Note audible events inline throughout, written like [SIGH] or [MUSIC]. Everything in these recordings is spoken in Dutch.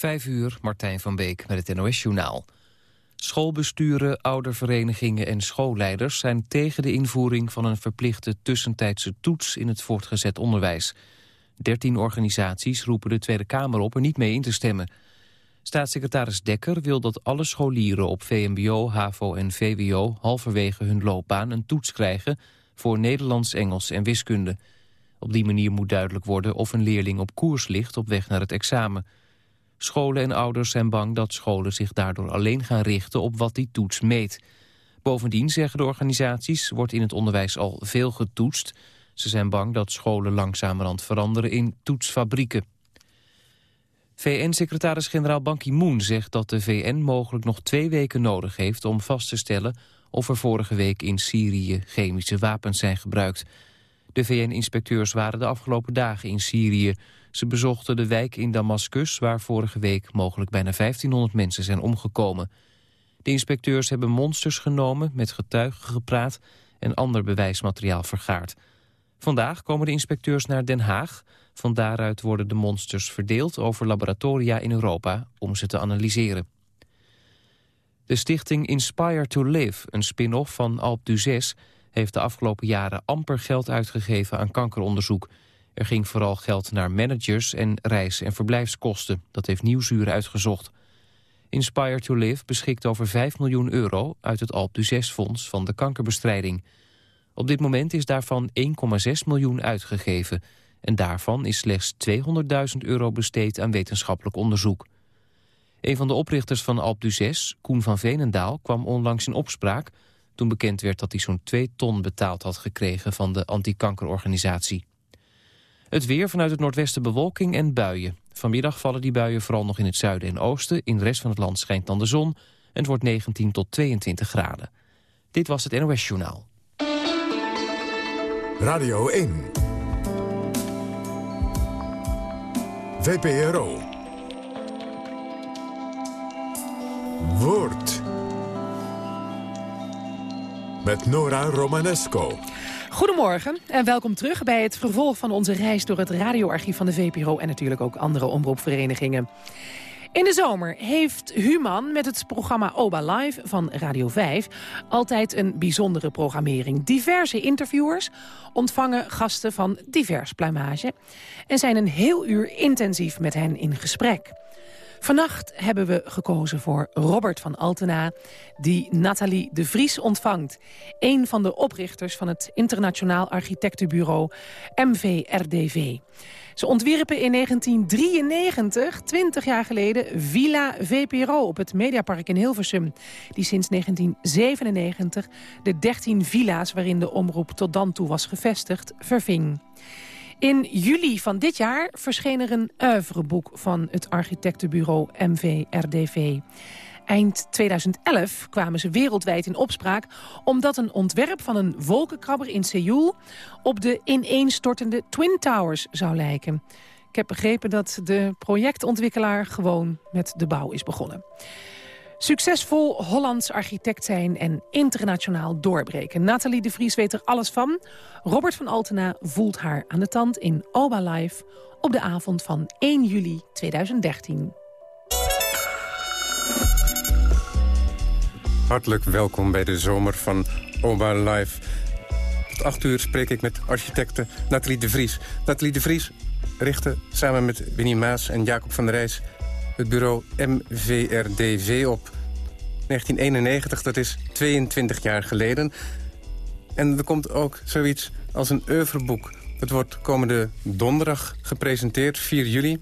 Vijf uur, Martijn van Beek met het NOS-journaal. Schoolbesturen, ouderverenigingen en schoolleiders zijn tegen de invoering van een verplichte tussentijdse toets in het voortgezet onderwijs. Dertien organisaties roepen de Tweede Kamer op er niet mee in te stemmen. Staatssecretaris Dekker wil dat alle scholieren op VMBO, HAVO en VWO halverwege hun loopbaan een toets krijgen voor Nederlands, Engels en wiskunde. Op die manier moet duidelijk worden of een leerling op koers ligt op weg naar het examen. Scholen en ouders zijn bang dat scholen zich daardoor alleen gaan richten op wat die toets meet. Bovendien, zeggen de organisaties, wordt in het onderwijs al veel getoetst. Ze zijn bang dat scholen langzamerhand veranderen in toetsfabrieken. VN-secretaris-generaal Ban Ki-moon zegt dat de VN mogelijk nog twee weken nodig heeft om vast te stellen of er vorige week in Syrië chemische wapens zijn gebruikt. De VN-inspecteurs waren de afgelopen dagen in Syrië. Ze bezochten de wijk in Damascus waar vorige week mogelijk bijna 1500 mensen zijn omgekomen. De inspecteurs hebben monsters genomen, met getuigen gepraat en ander bewijsmateriaal vergaard. Vandaag komen de inspecteurs naar Den Haag. Van daaruit worden de monsters verdeeld over laboratoria in Europa om ze te analyseren. De stichting Inspire to Live, een spin-off van Alp d'Huez... heeft de afgelopen jaren amper geld uitgegeven aan kankeronderzoek. Er ging vooral geld naar managers en reis- en verblijfskosten. Dat heeft Nieuwsuur uitgezocht. Inspire to Live beschikt over 5 miljoen euro... uit het Alp Fonds van de kankerbestrijding. Op dit moment is daarvan 1,6 miljoen uitgegeven... en daarvan is slechts 200.000 euro besteed aan wetenschappelijk onderzoek. Een van de oprichters van Alp d'Huez, Koen van Veenendaal, kwam onlangs in opspraak... toen bekend werd dat hij zo'n 2 ton betaald had gekregen van de antikankerorganisatie. Het weer vanuit het noordwesten bewolking en buien. Vanmiddag vallen die buien vooral nog in het zuiden en oosten. In de rest van het land schijnt dan de zon en het wordt 19 tot 22 graden. Dit was het NOS Journaal. Radio 1. VPRO. Woord. Met Nora Romanesco. Goedemorgen en welkom terug bij het vervolg van onze reis door het radioarchief van de VPRO en natuurlijk ook andere omroepverenigingen. In de zomer heeft Human met het programma Oba Live van Radio 5 altijd een bijzondere programmering. Diverse interviewers ontvangen gasten van divers pluimage en zijn een heel uur intensief met hen in gesprek. Vannacht hebben we gekozen voor Robert van Altena... die Nathalie de Vries ontvangt. Een van de oprichters van het internationaal architectenbureau MVRDV. Ze ontwierpen in 1993, 20 jaar geleden, Villa VPRO op het Mediapark in Hilversum. Die sinds 1997 de 13 villa's waarin de omroep tot dan toe was gevestigd, verving. In juli van dit jaar verscheen er een oeuvreboek van het architectenbureau MVRDV. Eind 2011 kwamen ze wereldwijd in opspraak... omdat een ontwerp van een wolkenkrabber in Seoul... op de ineenstortende Twin Towers zou lijken. Ik heb begrepen dat de projectontwikkelaar gewoon met de bouw is begonnen. Succesvol Hollands architect zijn en internationaal doorbreken. Nathalie de Vries weet er alles van. Robert van Altena voelt haar aan de tand in Oba Live... op de avond van 1 juli 2013. Hartelijk welkom bij de zomer van Oba Live. Tot 8 uur spreek ik met architecte Nathalie de Vries. Nathalie de Vries richtte samen met Winnie Maas en Jacob van der Rijs het bureau MVRDV op. 1991, dat is 22 jaar geleden. En er komt ook zoiets als een oeuvreboek. Het wordt komende donderdag gepresenteerd, 4 juli.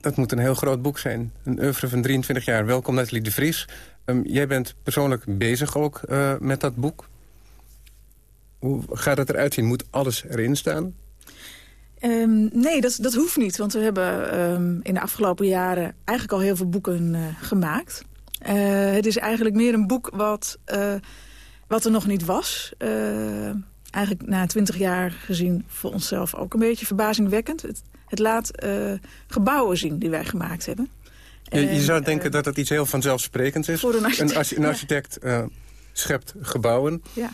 Dat moet een heel groot boek zijn. Een oeuvre van 23 jaar. Welkom Nathalie de Vries. Um, jij bent persoonlijk bezig ook uh, met dat boek. Hoe gaat het eruit zien? Moet alles erin staan? Um, nee, dat, dat hoeft niet. Want we hebben um, in de afgelopen jaren eigenlijk al heel veel boeken uh, gemaakt. Uh, het is eigenlijk meer een boek wat, uh, wat er nog niet was. eigenlijk na twintig jaar gezien voor onszelf ook een beetje verbazingwekkend. Het, het laat gebouwen zien die wij gemaakt hebben. Je, je zou denken dat het iets heel vanzelfsprekends is. Voor een architect. Een, een architect schept gebouwen. Ja.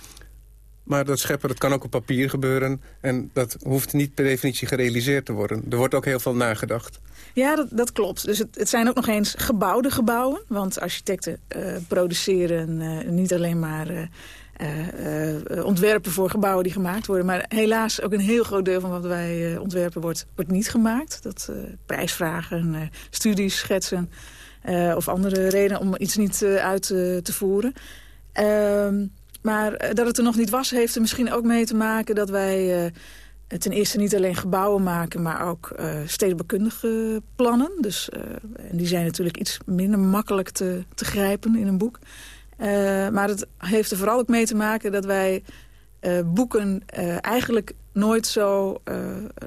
Maar dat scheppen dat kan ook op papier gebeuren. En dat hoeft niet per definitie gerealiseerd te worden. Er wordt ook heel veel nagedacht. Ja, dat, dat klopt. Dus het, het, zijn ook nog eens gebouwde gebouwen. Want architecten uh, produceren uh, niet alleen maar uh, ontwerpen voor gebouwen die gemaakt worden. Maar helaas ook een heel groot deel van wat wij ontwerpen wordt, wordt niet gemaakt. Dat prijsvragen, studies, schetsen of andere redenen om iets niet uit te voeren. Maar dat het er nog niet was, heeft er misschien ook mee te maken dat wij ten eerste niet alleen gebouwen maken, maar ook uh, stedenbouwkundige plannen. Dus, en die zijn natuurlijk iets minder makkelijk te, te grijpen in een boek. Maar het heeft er vooral ook mee te maken dat wij boeken eigenlijk nooit zo,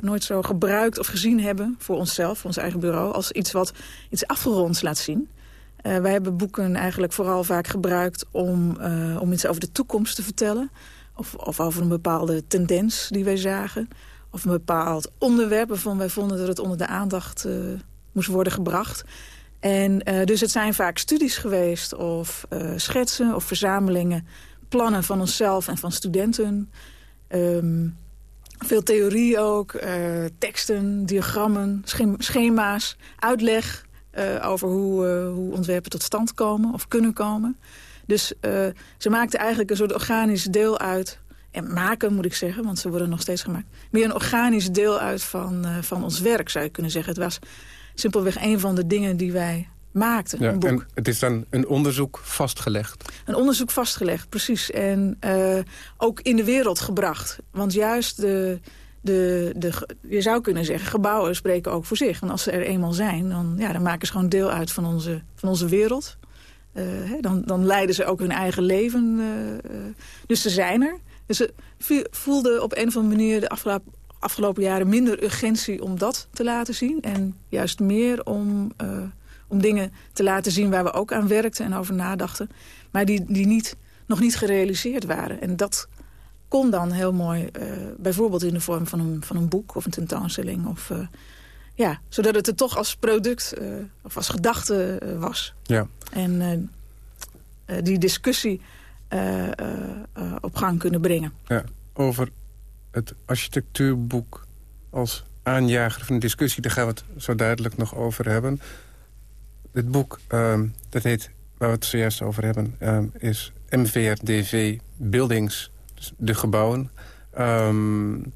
nooit zo gebruikt of gezien hebben voor onszelf, voor ons eigen bureau, als iets wat iets afgeronds laat zien. Wij hebben boeken eigenlijk vooral vaak gebruikt om, om iets over de toekomst te vertellen. Of, of over een bepaalde tendens die wij zagen. Of een bepaald onderwerp waarvan wij vonden dat het onder de aandacht uh, moest worden gebracht. En dus het zijn vaak studies geweest of schetsen of verzamelingen. Plannen van onszelf en van studenten. Um, veel theorie ook. teksten, diagrammen, schema's, uitleg over hoe, hoe ontwerpen tot stand komen of kunnen komen. Dus uh, ze maakten eigenlijk een soort organisch deel uit... en maken moet ik zeggen, want ze worden nog steeds gemaakt... meer een organisch deel uit van, van ons werk, zou je kunnen zeggen. Het was simpelweg een van de dingen die wij maakten, ja, een boek. En het is dan een onderzoek vastgelegd? Een onderzoek vastgelegd, precies. En ook in de wereld gebracht. Want juist de... De, de, je zou kunnen zeggen, gebouwen spreken ook voor zich. Want als ze er eenmaal zijn, dan, ja, dan maken ze gewoon deel uit van onze, van onze wereld. Uh, dan, dan leiden ze ook hun eigen leven. Uh, dus ze zijn er. Dus ze voelden op een of andere manier de afgelopen, afgelopen jaren minder urgentie om dat te laten zien. En juist meer om, om dingen te laten zien waar we ook aan werkten en over nadachten. Maar die, die niet, nog niet gerealiseerd waren. En dat kon dan heel mooi, bijvoorbeeld in de vorm van een, van een boek of een tentoonstelling. Of, ja, zodat het er toch als product of als gedachte was. Ja. En die discussie op gang kunnen brengen. Ja, over het architectuurboek als aanjager van de discussie... daar gaan we het zo duidelijk nog over hebben. Het boek, ehm, dat heet, waar we het zojuist over hebben... Ehm, is MVRDV Buildings, dus de gebouwen... Um,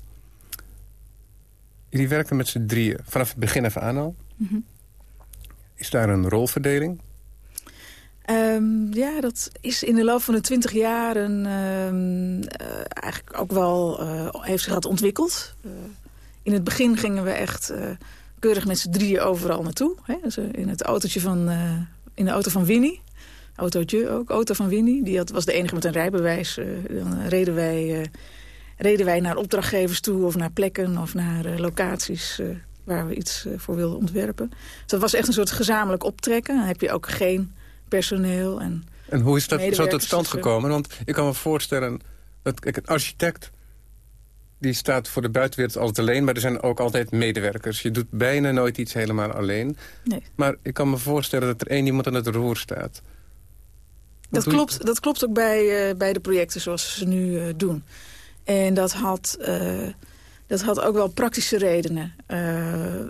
jullie werken met z'n drieën, vanaf het begin even aan al. Mm -hmm. Is daar een rolverdeling? Um, ja, dat is in de loop van de twintig jaren um, uh, eigenlijk ook wel uh, heeft zich dat ontwikkeld. Uh, in het begin gingen we echt keurig met z'n drieën overal naartoe. Hè? Dus, in het autootje van, in de auto van Winnie. Autootje ook, auto van Winnie. Die had, was de enige met een rijbewijs. dan reden wij, reden wij naar opdrachtgevers toe of naar plekken of naar locaties waar we iets voor wilden ontwerpen. Dus dat was echt een soort gezamenlijk optrekken. Dan heb je ook geen personeel. En, en hoe is dat zo tot stand gekomen? Want ik kan me voorstellen dat kijk, een architect... die staat voor de buitenwereld altijd alleen... maar er zijn ook altijd medewerkers. Je doet bijna nooit iets helemaal alleen. Nee. Maar ik kan me voorstellen dat er één iemand aan het roer staat. Dat klopt, dat klopt ook bij, uh, bij de projecten zoals ze nu uh, doen. En dat had... Uh, dat had ook wel praktische redenen.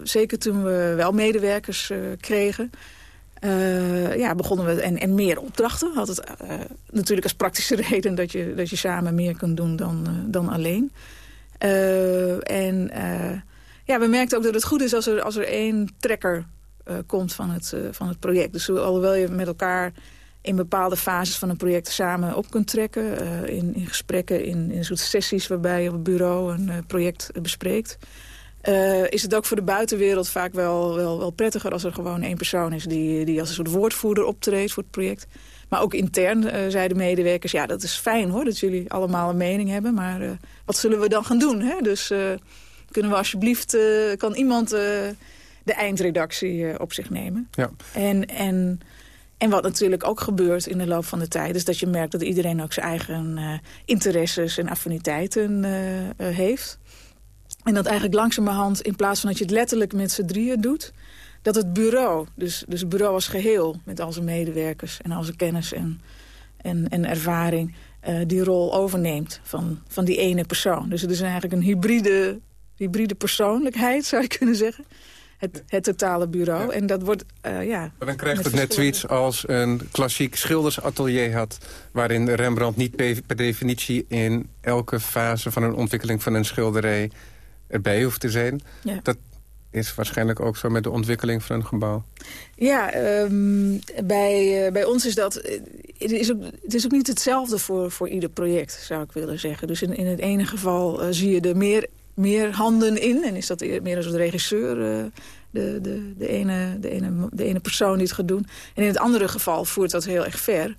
zeker toen we wel medewerkers kregen... Ja, begonnen we en, en meer opdrachten. Had het natuurlijk als praktische [LAUGHS] reden dat je, dat je samen meer kunt doen dan, dan alleen. en ja, we merkten ook dat het goed is als er, als er één trekker komt van het, van het project. Dus alhoewel je met elkaar in bepaalde fases van een project samen op kunt trekken. in, in gesprekken, in, in soort sessies waarbij je op het bureau een project bespreekt. Uh, is het ook voor de buitenwereld vaak wel, wel, wel prettiger... als er gewoon één persoon is die, die als een soort woordvoerder optreedt voor het project. Maar ook intern zeiden medewerkers... ja, dat is fijn hoor, dat jullie allemaal een mening hebben... maar wat zullen we dan gaan doen? Hè? Dus kunnen we alsjeblieft... kan iemand de eindredactie op zich nemen? Ja. En, en, en wat natuurlijk ook gebeurt in de loop van de tijd... is dat je merkt dat iedereen ook zijn eigen interesses en affiniteiten heeft... En dat eigenlijk langzamerhand, in plaats van dat je het letterlijk met z'n drieën doet... dat het bureau, dus, dus het bureau als geheel... met al zijn medewerkers en al zijn kennis en, en, en ervaring... die rol overneemt van, van die ene persoon. Dus het is eigenlijk een hybride, hybride persoonlijkheid, zou je kunnen zeggen het, het totale bureau. En dat wordt, uh, ja... Maar dan krijgt het net zoiets als een klassiek schildersatelier had... waarin Rembrandt niet per definitie in elke fase van een ontwikkeling van een schilderij erbij hoeft te zijn. Ja. Dat is waarschijnlijk ook zo met de ontwikkeling van een gebouw. Ja, um, bij, uh, bij ons is dat... Eh, het is, ook, het is ook niet hetzelfde voor, voor ieder project, zou ik willen zeggen. Dus in, in het ene geval uh, zie je er meer meer handen in. En is dat meer als de regisseur, uh, de, de, de, ene, de, ene, de ene persoon die het gaat doen. En in het andere geval voert dat heel erg ver.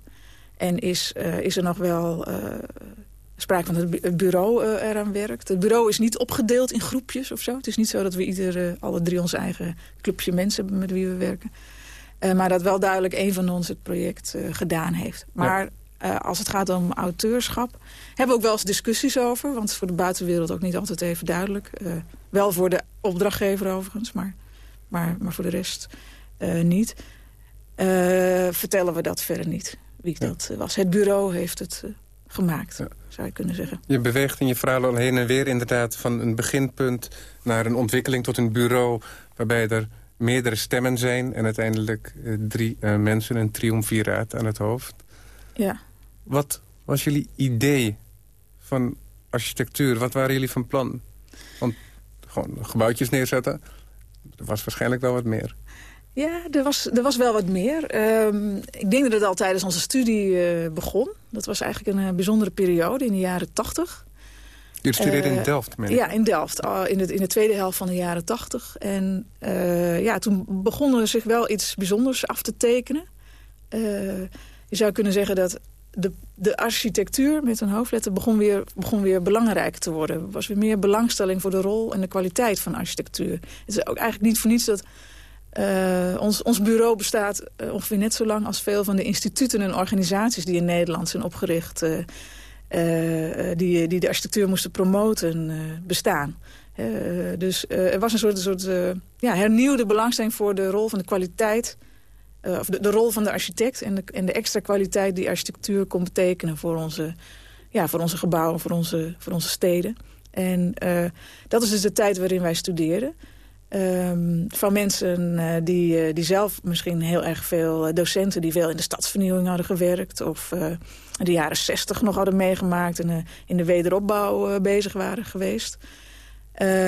En is, uh, is er nog wel uh, sprake van dat het bureau eraan werkt. Het bureau is niet opgedeeld in groepjes of zo. Het is niet zo dat we ieder, alle drie ons eigen clubje mensen hebben met wie we werken. maar dat wel duidelijk een van ons het project gedaan heeft. Maar... Uh, als het gaat om auteurschap. Hebben we ook wel eens discussies over. Want het is voor de buitenwereld ook niet altijd even duidelijk. Uh, wel voor de opdrachtgever overigens, maar, maar, maar voor de rest uh, niet. vertellen we dat verder niet, wie ja. dat was. Het bureau heeft het gemaakt, ja. zou je kunnen zeggen. Je beweegt in je verhaal al heen en weer inderdaad... van een beginpunt naar een ontwikkeling tot een bureau... waarbij er meerdere stemmen zijn... en uiteindelijk drie mensen, een triumviraat aan het hoofd. Ja. Wat was jullie idee van architectuur? Wat waren jullie van plan? Want gewoon gebouwtjes neerzetten, er was waarschijnlijk wel wat meer. Ja, er was, er was wel wat meer. Um, ik denk dat het al tijdens onze studie uh, begon. Dat was eigenlijk een uh, bijzondere periode in de jaren tachtig. Je studeerde uh, in Delft, meen Ja, in Delft. in, de, in de tweede helft van de jaren tachtig. En ja, toen begon er zich wel iets bijzonders af te tekenen. Je zou kunnen zeggen dat de, de architectuur met een hoofdletter begon weer, begon weer belangrijker te worden. Er was weer meer belangstelling voor de rol en de kwaliteit van architectuur. Het is ook eigenlijk niet voor niets dat uh, ons, ons bureau bestaat uh, ongeveer net zo lang als veel van de instituten en organisaties die in Nederland zijn opgericht. Uh, die, die de architectuur moesten promoten, bestaan. dus er was een soort, een soort ja, hernieuwde belangstelling voor de rol van de kwaliteit uh, of de, rol van de architect en de, en de extra kwaliteit die architectuur kon betekenen voor onze, ja, voor onze gebouwen, voor onze, voor onze steden. En uh, dat is dus de tijd waarin wij studeerden. Um, van mensen uh, die, die zelf misschien heel erg veel docenten... die veel in de stadsvernieuwing hadden gewerkt... of de jaren zestig nog hadden meegemaakt... en in de wederopbouw bezig waren geweest.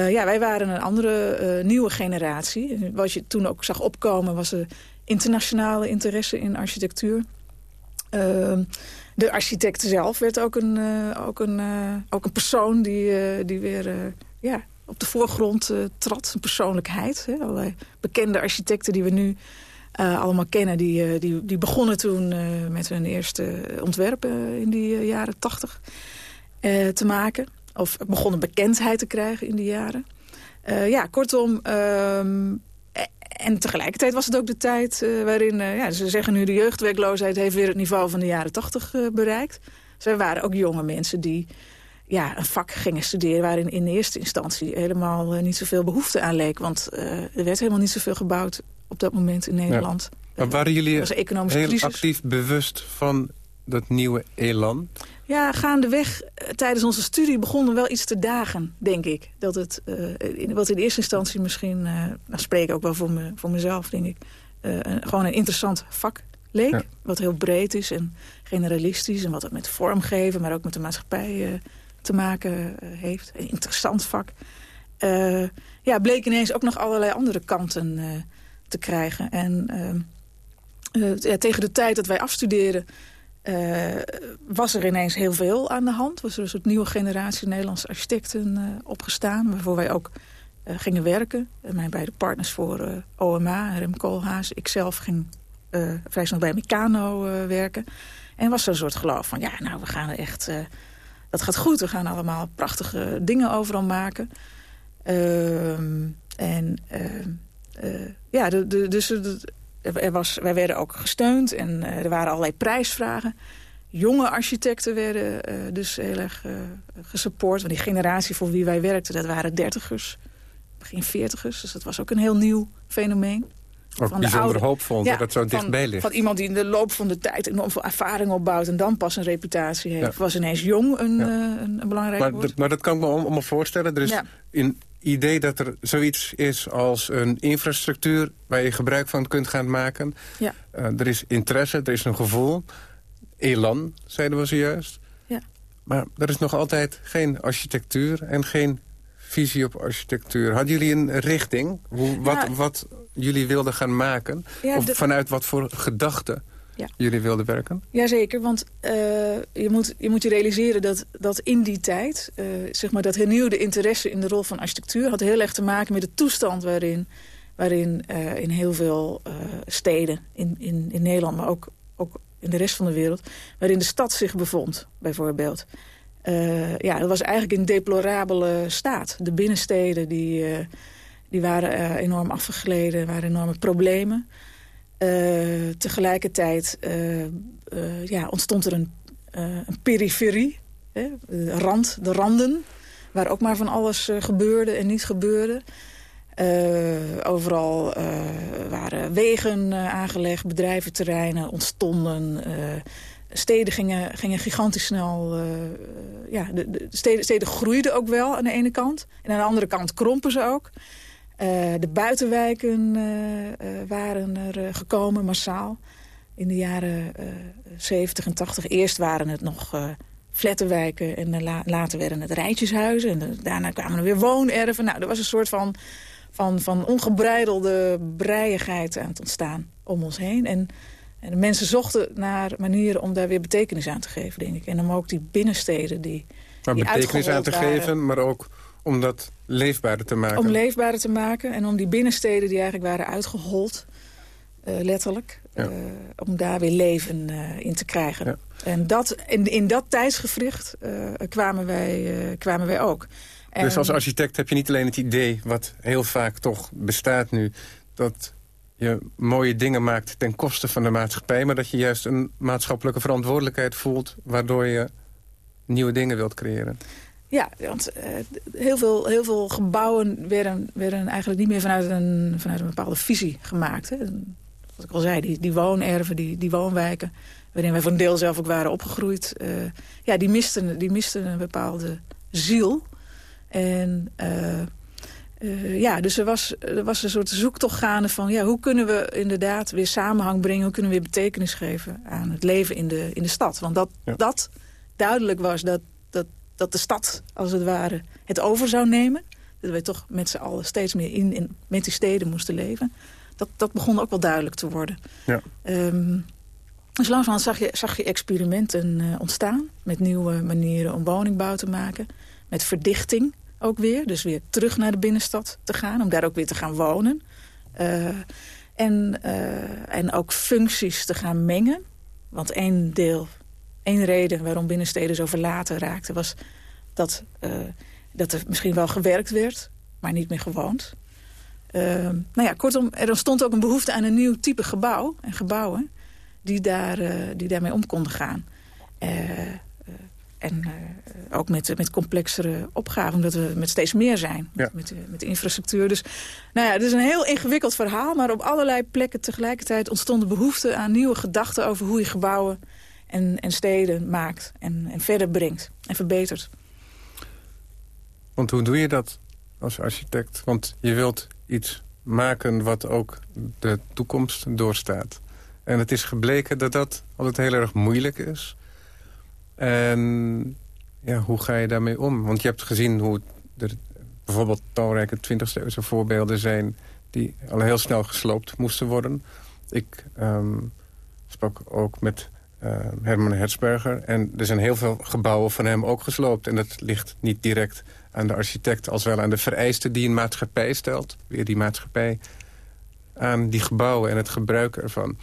ja, wij waren een andere nieuwe generatie. Wat je toen ook zag opkomen was... internationale interesse in architectuur. Uh, de architect zelf werd ook een, uh, ook een, uh, ook een persoon die, uh, die weer ja, op de voorgrond trad. Een persoonlijkheid. Hè. Allerlei bekende architecten die we nu allemaal kennen... die, die, die begonnen toen met hun eerste ontwerpen in die jaren tachtig te maken. Of begonnen bekendheid te krijgen in die jaren. ja, kortom, ehm, en tegelijkertijd was het ook de tijd uh, waarin... Uh, ja, ze zeggen nu de jeugdwerkloosheid heeft weer het niveau van de jaren tachtig uh, bereikt. Zij waren ook jonge mensen die ja, een vak gingen studeren... waarin in eerste instantie helemaal niet zoveel behoefte aan leek. Want er werd helemaal niet zoveel gebouwd op dat moment in Nederland. Ja. Maar waren jullie heel actief bewust van dat nieuwe elan? Ja, gaandeweg uh, tijdens onze studie begonnen wel iets te dagen, denk ik. Dat het, uh, in, wat in eerste instantie misschien, uh, nou spreek ik ook wel voor, me, voor mezelf, denk ik... Een, gewoon een interessant vak leek. Wat heel breed is en generalistisch. En wat het met vormgeven, maar ook met de maatschappij te maken heeft. Een interessant vak. ja, bleek ineens ook nog allerlei andere kanten te krijgen. En ja, tegen de tijd dat wij afstudeerden uh, was er ineens heel veel aan de hand. Was er een soort nieuwe generatie Nederlandse architecten uh, opgestaan... waarvoor wij ook uh, gingen werken. mijn beide partners voor OMA, Rem Koolhaas. Ikzelf ging vrij snel bij Meccano werken. En was er een soort geloof van... ja, nou, we gaan er echt... dat gaat goed, we gaan allemaal prachtige dingen overal maken. Ehm, en ja, dus... er was, wij werden ook gesteund en uh, er waren allerlei prijsvragen. Jonge architecten werden uh, dus heel erg uh, gesupport. Want die generatie voor wie wij werkten, dat waren dertigers. Begin veertigers. Dus dat was ook een heel nieuw fenomeen. Ook van bijzonder oude, hoopvol dat het zo dichtbij ligt. Van iemand die in de loop van de tijd enorm veel ervaring opbouwt... en dan pas een reputatie heeft. Ja. Was ineens jong een, Ja. eh, een, een belangrijk Maar, woord. dat- maar dat kan ik me allemaal voorstellen. Er is Ja. Idee dat er zoiets is als een infrastructuur... waar je gebruik van kunt gaan maken. Ja. Eh, er is interesse, er is een gevoel. Elan, zeiden we zojuist. Ja. Maar er is nog altijd geen architectuur en geen visie op architectuur. Hadden jullie een richting? Hoe, wat, Ja. wat jullie wilden gaan maken? Ja, of vanuit wat voor gedachten Ja. jullie wilden werken? Jazeker, want eh, je, moet, je moet je realiseren dat, dat in die tijd... eh, zeg maar dat hernieuwde interesse in de rol van architectuur... had heel erg te maken met de toestand waarin, waarin eh, in heel veel steden... In, in, in Nederland, maar ook, ook in de rest van de wereld... waarin de stad zich bevond, bijvoorbeeld. Ja, dat was eigenlijk in deplorabele staat. De binnensteden die, die waren enorm afgegleden, er waren enorme problemen... Eh, tegelijkertijd eh, eh, ja, ontstond er een, een periferie, hè, de, rand, de randen... waar ook maar van alles gebeurde en niet gebeurde. Overal waren wegen aangelegd, bedrijventerreinen ontstonden... steden gingen, gingen gigantisch snel... ja, de, de steden groeiden ook wel aan de ene kant. En aan de andere kant krompen ze ook. Eh, de buitenwijken eh, eh, waren er gekomen, massaal. In de jaren eh 70 en 80. Eerst waren het nog flattenwijken en la- later werden het rijtjeshuizen. En de- daarna kwamen er weer woonerven. Nou, er was een soort van, van, van ongebreidelde breiigheid aan het ontstaan om ons heen. En, en de mensen zochten naar manieren om daar weer betekenis aan te geven, denk ik. En om ook die binnensteden die, Maar die betekenis aan te waren. geven, maar ook om dat leefbaarder te maken. Om leefbaarder te maken en om die binnensteden die eigenlijk waren uitgehold, eh, letterlijk, Ja. eh, om daar weer leven eh, in te krijgen. Ja. En dat, in, in dat tijdsgevricht kwamen, wij, kwamen wij ook. En, Dus als architect heb je niet alleen het idee, wat heel vaak toch bestaat nu... dat je mooie dingen maakt ten koste van de maatschappij... maar dat je juist een maatschappelijke verantwoordelijkheid voelt... waardoor je nieuwe dingen wilt creëren. Ja, want eh, heel, veel, heel veel gebouwen werden, werden eigenlijk niet meer vanuit een, vanuit een bepaalde visie gemaakt. Hè. Wat ik al zei, die, die woonerven, die, die woonwijken... waarin wij voor een deel zelf ook waren opgegroeid... eh, ja, die misten, die misten een bepaalde ziel. En eh, ja, dus er was, er was een soort zoektocht gaande van... Ja, hoe kunnen we inderdaad weer samenhang brengen... hoe kunnen we weer betekenis geven aan het leven in de, in de stad. Want dat, Ja. dat duidelijk was dat, dat, de stad, als het ware, het over zou nemen. Dat wij toch met z'n allen steeds meer in, in, met die steden moesten leven. Dat, dat begon ook wel duidelijk te worden. Ja. Ehm, dus langzamerhand zag je, zag je experimenten eh, ontstaan... met nieuwe manieren om woningbouw te maken. Met verdichting ook weer. Dus weer terug naar de binnenstad te gaan. Om daar ook weer te gaan wonen. Eh, en, eh, en ook functies te gaan mengen. Want één deel, één reden waarom binnensteden zo verlaten raakten... was dat, eh, dat er misschien wel gewerkt werd, maar niet meer gewoond. Eh, nou ja, kortom, er ontstond ook een behoefte aan een nieuw type gebouw en gebouwen... die, daar, eh, die daarmee om konden gaan. Eh, en ook met, met complexere opgaven, omdat we met steeds meer zijn. Ja. Met, met, de infrastructuur. Dus nou ja, het is een heel ingewikkeld verhaal... maar op allerlei plekken tegelijkertijd ontstond de behoefte aan nieuwe gedachten... over hoe je gebouwen en, en steden maakt en, en verder brengt en verbetert. Want hoe doe je dat als architect? Want je wilt iets maken wat ook de toekomst doorstaat. En het is gebleken dat dat altijd heel erg moeilijk is. En ja, hoe ga je daarmee om? Want je hebt gezien hoe er bijvoorbeeld talrijke 20e eeuwse voorbeelden zijn... die al heel snel gesloopt moesten worden. Ik ehm, sprak ook met Herman Hertzberger. En er zijn heel veel gebouwen van hem ook gesloopt. En dat ligt niet direct aan de architect... als wel aan de vereisten die een maatschappij stelt. Weer die maatschappij aan die gebouwen en het gebruik ervan.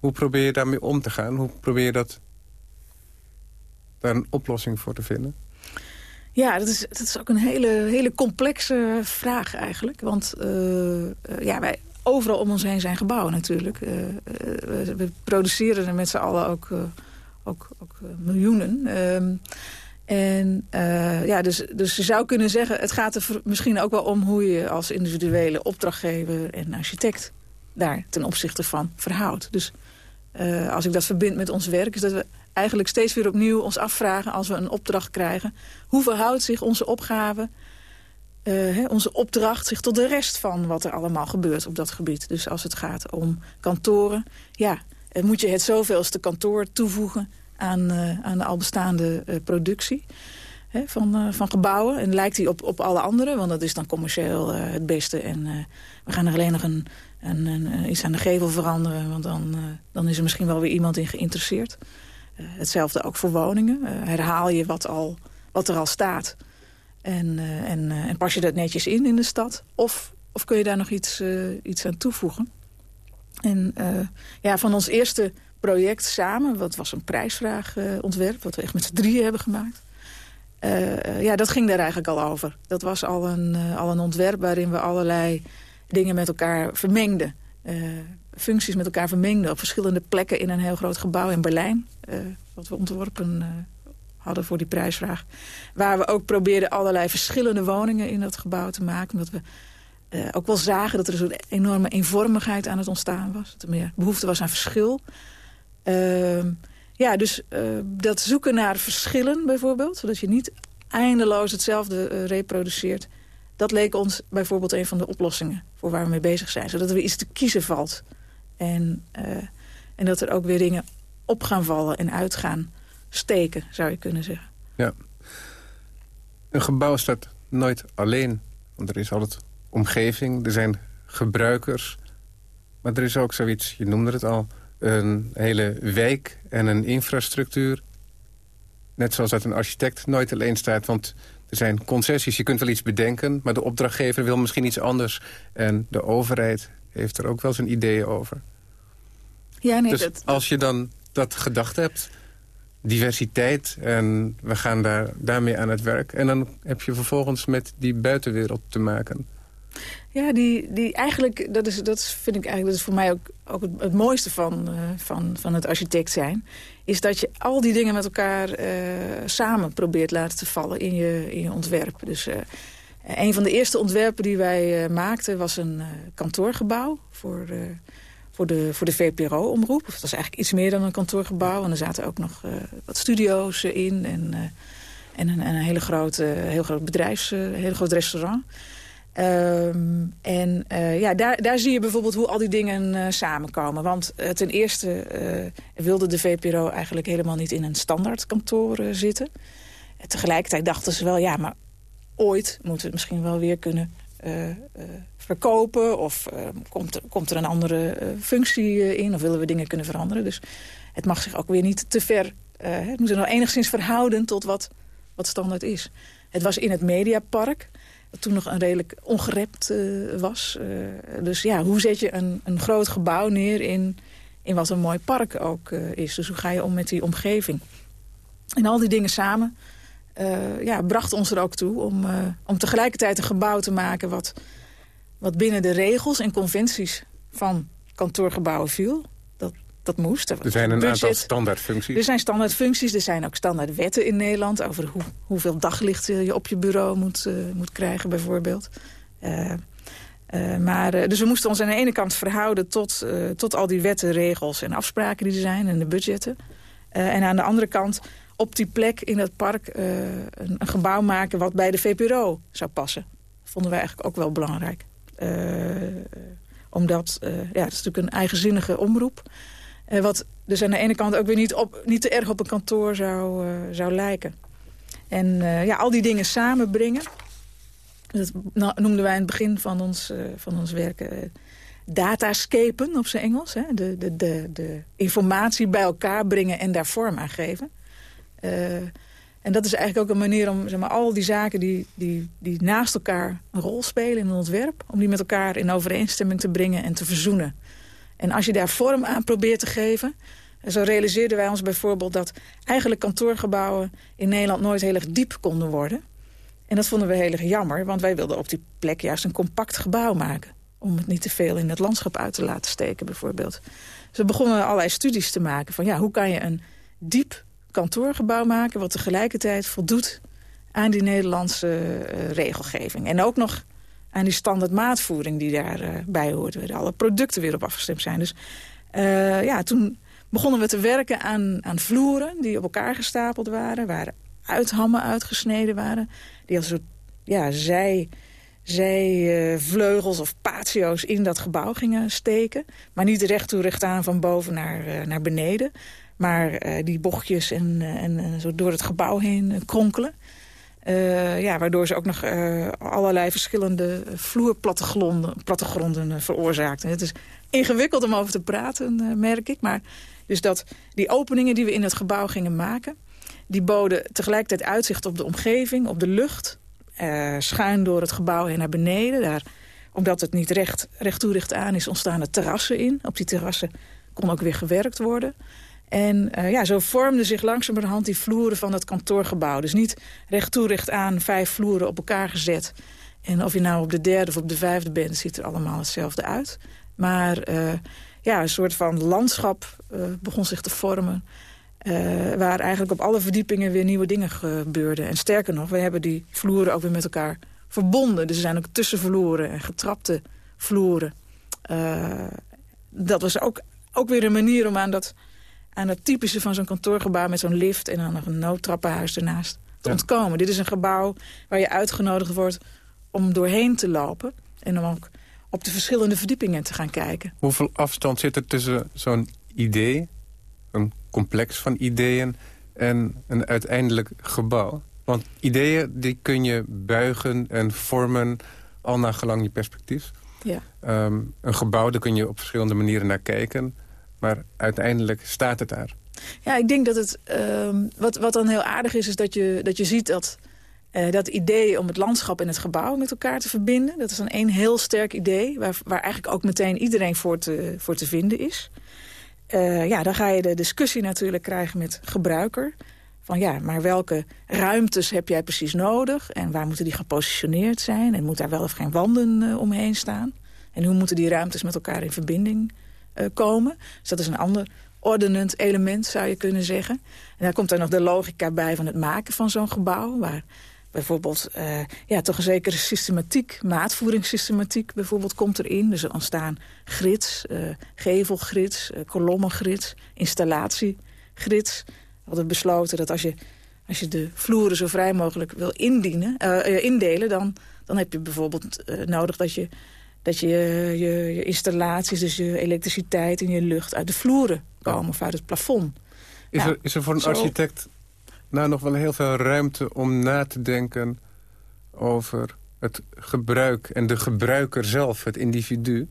Hoe probeer je daarmee om te gaan? Hoe probeer je dat, daar een oplossing voor te vinden? Ja, dat is, dat is ook een hele, hele complexe vraag eigenlijk. Want uh, uh, ja, wij, overal om ons heen zijn gebouwen natuurlijk. Uh, we, we, produceren er met z'n allen ook, ook, ook miljoenen. Um, en ja, dus, dus je zou kunnen zeggen... het gaat er misschien ook wel om hoe je als individuele opdrachtgever en architect daar ten opzichte van verhoudt. Dus als ik dat verbind met ons werk... is dat we eigenlijk steeds weer opnieuw ons afvragen als we een opdracht krijgen. Hoe verhoudt zich onze opgave, onze opdracht zich tot de rest van wat er allemaal gebeurt op dat gebied. Dus als het gaat om kantoren, ja, moet je het zoveelste kantoor toevoegen aan, aan de al bestaande productie van, uh, van gebouwen. En lijkt die op, op alle anderen, want dat is dan commercieel uh, het beste. En uh, we gaan er alleen nog een, een, een, iets aan de gevel veranderen... want dan, dan is er misschien wel weer iemand in geïnteresseerd. hetzelfde ook voor woningen. herhaal je wat, al, wat er al staat. En, en, en pas je dat netjes in in de stad. Of, of kun je daar nog iets, iets aan toevoegen. En ja, van ons eerste project samen, wat was een prijsvraagontwerp... wat we echt met z'n drieën hebben gemaakt ja, dat ging daar eigenlijk al over. Dat was al een, al een ontwerp waarin we allerlei dingen met elkaar vermengden. Functies met elkaar vermengden op verschillende plekken in een heel groot gebouw in Berlijn. wat we ontworpen hadden voor die prijsvraag. Waar we ook probeerden allerlei verschillende woningen in dat gebouw te maken. Omdat we ook wel zagen dat er een enorme eenvormigheid aan het ontstaan was. Dat er meer behoefte was aan verschil. Ehm, ja, dus uh, dat zoeken naar verschillen bijvoorbeeld... zodat je niet eindeloos hetzelfde uh, reproduceert... dat leek ons bijvoorbeeld een van de oplossingen voor waar we mee bezig zijn. Zodat er iets te kiezen valt. En, en dat er ook weer dingen op gaan vallen en uit gaan steken, zou je kunnen zeggen. Ja. Een gebouw staat nooit alleen. Want er is altijd omgeving, er zijn gebruikers. Maar er is ook zoiets, je noemde het al een hele wijk en een infrastructuur. Net zoals dat een architect nooit alleen staat. Want er zijn concessies, je kunt wel iets bedenken... maar de opdrachtgever wil misschien iets anders. En de overheid heeft er ook wel zijn ideeën over. Ja, nee, dus dat... als je dan dat gedacht hebt, diversiteit... en we gaan daar, daarmee aan het werk... en dan heb je vervolgens met die buitenwereld te maken... Ja, die, die eigenlijk, dat, is, dat vind ik eigenlijk, dat is voor mij ook, ook het, mooiste van, uh, van, van het architect zijn. Is dat je al die dingen met elkaar uh, samen probeert laten te vallen in je, in je ontwerp. Dus uh, een van de eerste ontwerpen die wij maakten was een kantoorgebouw voor, voor, de, voor de VPRO-omroep. Dat was eigenlijk iets meer dan een kantoorgebouw. En er zaten ook nog wat studio's in en, en een, een hele grote, heel groot bedrijfs, een heel groot restaurant. Um, en ja, daar, daar zie je bijvoorbeeld hoe al die dingen samenkomen. Want ten eerste wilde de VPRO eigenlijk helemaal niet in een standaard kantoor zitten. En tegelijkertijd dachten ze wel, ja, maar ooit moeten we het misschien wel weer kunnen verkopen. Of komt, er, komt er een andere functie in, of willen we dingen kunnen veranderen. Dus het mag zich ook weer niet te ver... het moet er nog enigszins verhouden tot wat, wat standaard is. Het was in het Mediapark toen nog een redelijk ongerept was. Dus ja, hoe zet je een, een groot gebouw neer in, in wat een mooi park ook is. Dus hoe ga je om met die omgeving? En al die dingen samen ja, bracht ons er ook toe om, om tegelijkertijd een gebouw te maken... Wat, wat binnen de regels en conventies van kantoorgebouwen viel dat moest. Er zijn een aantal standaardfuncties. Er zijn standaardfuncties, er zijn ook standaardwetten in Nederland... over hoe, hoeveel daglicht je op je bureau moet, uh, moet krijgen, bijvoorbeeld. Uh, maar, dus we moesten ons aan de ene kant verhouden tot, tot al die wetten, regels en afspraken die er zijn... en de budgetten. en aan de andere kant op die plek in het park een, een, gebouw maken... wat bij de VPRO zou passen. Vonden wij eigenlijk ook wel belangrijk. omdat, ja, het is natuurlijk een eigenzinnige omroep... Wat dus aan de ene kant ook weer niet, op, niet te erg op een kantoor zou, zou lijken. En ja, al die dingen samenbrengen. Dat noemden wij in het begin van ons, van ons werk datascapen op zijn Engels. Hè? De, de, de, de informatie bij elkaar brengen en daar vorm aan geven. En dat is eigenlijk ook een manier om zeg maar, al die zaken die, die, die naast elkaar een rol spelen in een ontwerp... om die met elkaar in overeenstemming te brengen en te verzoenen. En als je daar vorm aan probeert te geven... Zo realiseerden wij ons bijvoorbeeld dat eigenlijk kantoorgebouwen in Nederland nooit heel erg diep konden worden. En dat vonden we heel erg jammer, want wij wilden op die plek juist een compact gebouw maken. Om het niet te veel in het landschap uit te laten steken bijvoorbeeld. Dus we begonnen allerlei studies te maken van ja, hoe kan je een diep kantoorgebouw maken... wat tegelijkertijd voldoet aan die Nederlandse uh, regelgeving. En ook nog aan die standaard maatvoering die daarbij bij hoort. Waar alle producten weer op afgestemd zijn. Dus ja, toen begonnen we te werken aan, aan vloeren die op elkaar gestapeld waren. Waar uithammen uitgesneden waren. Die als soort ja, zij, zijvleugels of patio's in dat gebouw gingen steken. Maar niet recht toe recht aan van boven naar, naar beneden. Maar die bochtjes en, en zo door het gebouw heen kronkelen. Ja, waardoor ze ook nog allerlei verschillende vloerplattegronden plattegronden, veroorzaakten. Het is ingewikkeld om over te praten, merk ik. Maar dus dat die openingen die we in het gebouw gingen maken... die boden tegelijkertijd uitzicht op de omgeving, op de lucht... schuin door het gebouw heen naar beneden. Daar, omdat het niet recht, recht toericht aan is, ontstaan er terrassen in. Op die terrassen kon ook weer gewerkt worden... En uh, ja, zo vormden zich langzamerhand die vloeren van het kantoorgebouw. Dus niet recht toe, recht aan, vijf vloeren op elkaar gezet. En of je nou op de derde of op de vijfde bent, ziet er allemaal hetzelfde uit. Maar uh, ja, een soort van landschap uh, begon zich te vormen. waar eigenlijk op alle verdiepingen weer nieuwe dingen gebeurden. En sterker nog, we hebben die vloeren ook weer met elkaar verbonden. Dus er zijn ook tussenvloeren en getrapte vloeren. dat was ook, ook weer een manier om aan dat aan het typische van zo'n kantoorgebouw... met zo'n lift en dan nog een noodtrappenhuis ernaast te ontkomen. Dit is een gebouw waar je uitgenodigd wordt om doorheen te lopen... en om ook op de verschillende verdiepingen te gaan kijken. Hoeveel afstand zit er tussen zo'n idee, een complex van ideeën... en een uiteindelijk gebouw? Want ideeën die kun je buigen en vormen al naar gelang je perspectief. Ja. Um, een gebouw, daar kun je op verschillende manieren naar kijken... Maar uiteindelijk staat het daar. Ja, ik denk dat het... Uh, wat, wat dan heel aardig is, is dat je, dat je ziet dat... Uh, dat idee om het landschap en het gebouw met elkaar te verbinden... dat is dan één heel sterk idee... waar, waar eigenlijk ook meteen iedereen voor te, voor te vinden is. Uh, ja, dan ga je de discussie natuurlijk krijgen met gebruiker. Van ja, maar welke ruimtes heb jij precies nodig? En waar moeten die gepositioneerd zijn? En moet daar wel of geen wanden uh, omheen staan? En hoe moeten die ruimtes met elkaar in verbinding komen. Dus dat is een ander ordenend element, zou je kunnen zeggen. En daar komt er nog de logica bij van het maken van zo'n gebouw... waar bijvoorbeeld uh, ja, toch een zekere systematiek, maatvoeringssystematiek bijvoorbeeld komt erin. Dus er ontstaan grids, uh, gevelgrids, uh, kolommengrids, installatiegrids. We hadden besloten dat als je, als je de vloeren zo vrij mogelijk wil indienen, indelen... Dan, dan heb je bijvoorbeeld nodig dat je dat je, je, je, installaties, dus je elektriciteit en je lucht uit de vloeren komen of uit het plafond. Is, er, is er voor een architect nou nog wel heel veel ruimte om na te denken over het gebruik en de gebruiker zelf, het individu,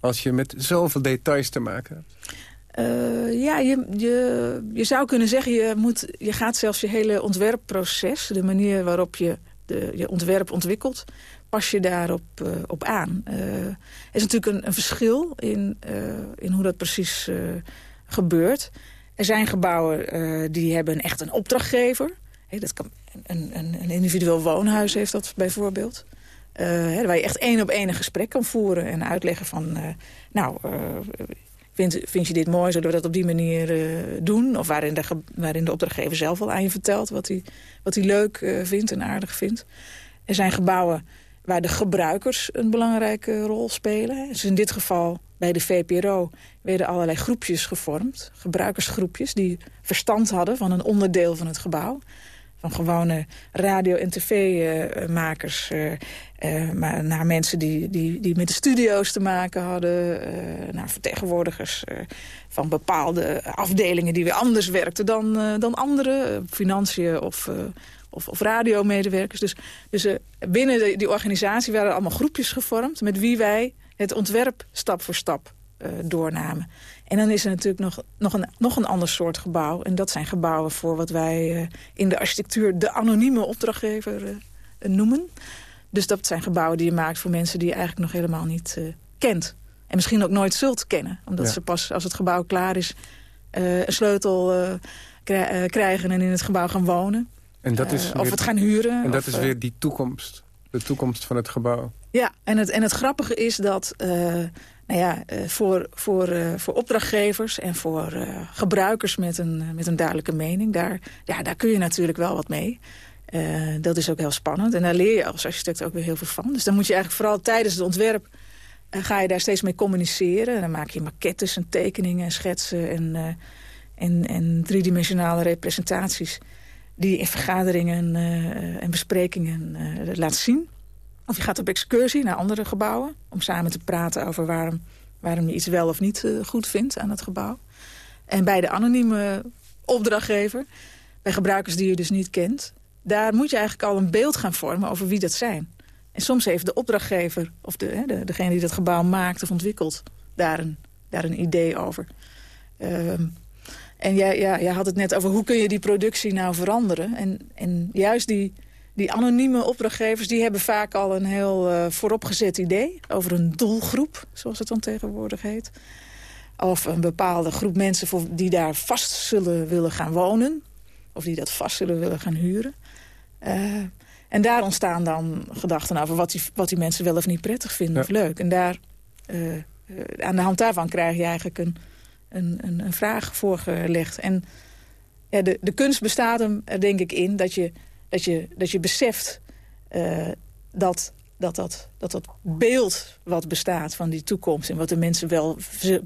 als je met zoveel details te maken hebt? Uh, ja, je, je, je zou kunnen zeggen, je, moet, je gaat zelfs je hele ontwerpproces... de manier waarop je de, je ontwerp ontwikkelt pas je daarop uh, op aan. Uh, er is natuurlijk een, een verschil in, uh, in hoe dat precies gebeurt. Er zijn gebouwen die hebben echt een opdrachtgever. Dat kan, een, een, een, individueel woonhuis heeft dat bijvoorbeeld. Waar je echt één op één een gesprek kan voeren en uitleggen van... nou, vind, vind je dit mooi, zullen we dat op die manier doen? Of waarin de, waarin de opdrachtgever zelf al aan je vertelt wat hij, wat hij leuk vindt en aardig vindt. Er zijn gebouwen waar de gebruikers een belangrijke rol spelen. Dus in dit geval bij de VPRO werden allerlei groepjes gevormd. Gebruikersgroepjes die verstand hadden van een onderdeel van het gebouw. Van gewone radio- en tv-makers uh, uh, naar mensen die, die, die met de studio's te maken hadden. Uh, naar vertegenwoordigers van bepaalde afdelingen die weer anders werkten dan, dan andere. Financiën of of, of radiomedewerkers. Dus, dus uh, binnen die organisatie er allemaal groepjes gevormd... met wie wij het ontwerp stap voor stap uh, doornamen. En dan is er natuurlijk nog, nog, een, nog een ander soort gebouw. En dat zijn gebouwen voor wat wij uh, in de architectuur... de anonieme opdrachtgever noemen. Dus dat zijn gebouwen die je maakt voor mensen... die je eigenlijk nog helemaal niet kent. En misschien ook nooit zult kennen. Omdat ja. ze pas als het gebouw klaar is... een sleutel krijgen en in het gebouw gaan wonen. En dat is uh, of het gaan huren. En dat is weer die toekomst. De toekomst van het gebouw. Ja, en het, en het grappige is dat uh, nou ja, uh, voor, voor, voor opdrachtgevers en voor gebruikers met een, met een duidelijke mening... Daar, ja, daar kun je natuurlijk wel wat mee. dat is ook heel spannend. En daar leer je als architect ook weer heel veel van. Dus dan moet je eigenlijk vooral tijdens het ontwerp... ga je daar steeds mee communiceren. En dan maak je maquettes en tekeningen en schetsen... en, en, en driedimensionale representaties die in vergaderingen en besprekingen laat zien. Of je gaat op excursie naar andere gebouwen... om samen te praten over waarom, waarom je iets wel of niet goed vindt aan het gebouw. En bij de anonieme opdrachtgever, bij gebruikers die je dus niet kent... daar moet je eigenlijk al een beeld gaan vormen over wie dat zijn. En soms heeft de opdrachtgever, of de, de, degene die dat gebouw maakt of ontwikkelt... daar een, daar een idee over. Ehm, en jij, ja, jij had het net over hoe kun je die productie nou veranderen. En, en juist die, die anonieme opdrachtgevers... die hebben vaak al een heel uh, vooropgezet idee over een doelgroep, zoals het dan tegenwoordig heet. Of een bepaalde groep mensen voor, die daar vast zullen willen gaan wonen. Of die dat vast zullen willen gaan huren. Uh, en daar ontstaan dan gedachten over wat die, wat die mensen wel of niet prettig vinden of leuk. En daar, uh, aan de hand daarvan krijg je eigenlijk een, een, een, een vraag voorgelegd. En ja, de, de kunst bestaat er denk ik in dat je, dat je, dat je beseft uh, dat dat dat, dat dat beeld wat bestaat van die toekomst... en wat de mensen wel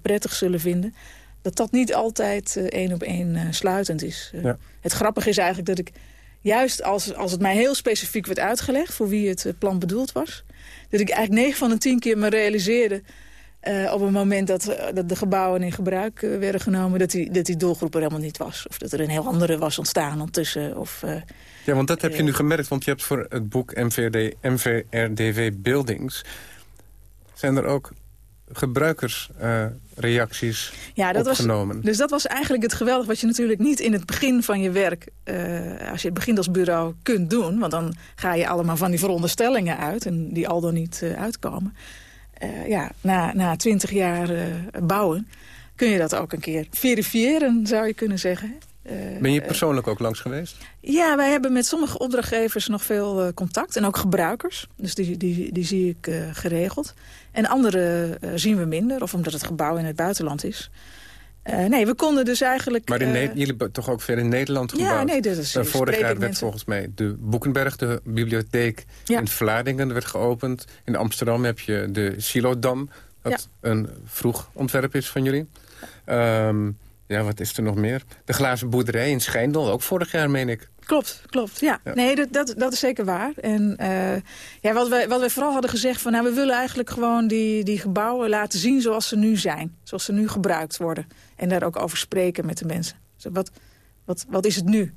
prettig zullen vinden... dat dat niet altijd uh, één op één uh, sluitend is. Ja. Het grappige is eigenlijk dat ik... juist als, als het mij heel specifiek werd uitgelegd... voor wie het plan bedoeld was... dat ik eigenlijk 9 van de 10 keer me realiseerde... op het moment dat, dat de gebouwen in gebruik werden genomen... Dat die, dat die doelgroep er helemaal niet was. Of dat er een heel andere was ontstaan ondertussen. Of, ja, want dat heb je nu gemerkt, want je hebt voor het boek MVRD, MVRDV Buildings... zijn er ook gebruikersreacties ja, dat opgenomen. Was, dus dat was eigenlijk het geweldige wat je natuurlijk niet in het begin van je werk... Als je het begint als bureau kunt doen... want dan ga je allemaal van die veronderstellingen uit... en die al dan niet uh, uitkomen. ja, na, na twintig jaar bouwen kun je dat ook een keer verifiëren, zou je kunnen zeggen. Uh, ben je persoonlijk ook langs geweest? Ja, wij hebben met sommige opdrachtgevers nog veel contact. En ook gebruikers. Dus die, die, die zie ik geregeld. En andere zien we minder. Of omdat het gebouw in het buitenland is. Nee, we konden dus eigenlijk... Maar jullie hebben toch ook veel in Nederland gebouwd? Ja, nee, dat is... vorig jaar werd mensen... volgens mij de Boekenberg, de bibliotheek ja. in Vlaardingen werd geopend. In Amsterdam heb je de Silodam. Dat ja. een vroeg ontwerp is van jullie. Um, ja, wat is er nog meer? De glazen boerderij in Schijndel, ook vorig jaar, meen ik. Klopt, klopt. Ja, nee, dat, dat, dat, is zeker waar. En uh, ja, wat, wij, wat wij vooral hadden gezegd van, nou, we willen eigenlijk gewoon die, die gebouwen laten zien zoals ze nu zijn. Zoals ze nu gebruikt worden. En daar ook over spreken met de mensen. Dus wat, wat, wat is het nu?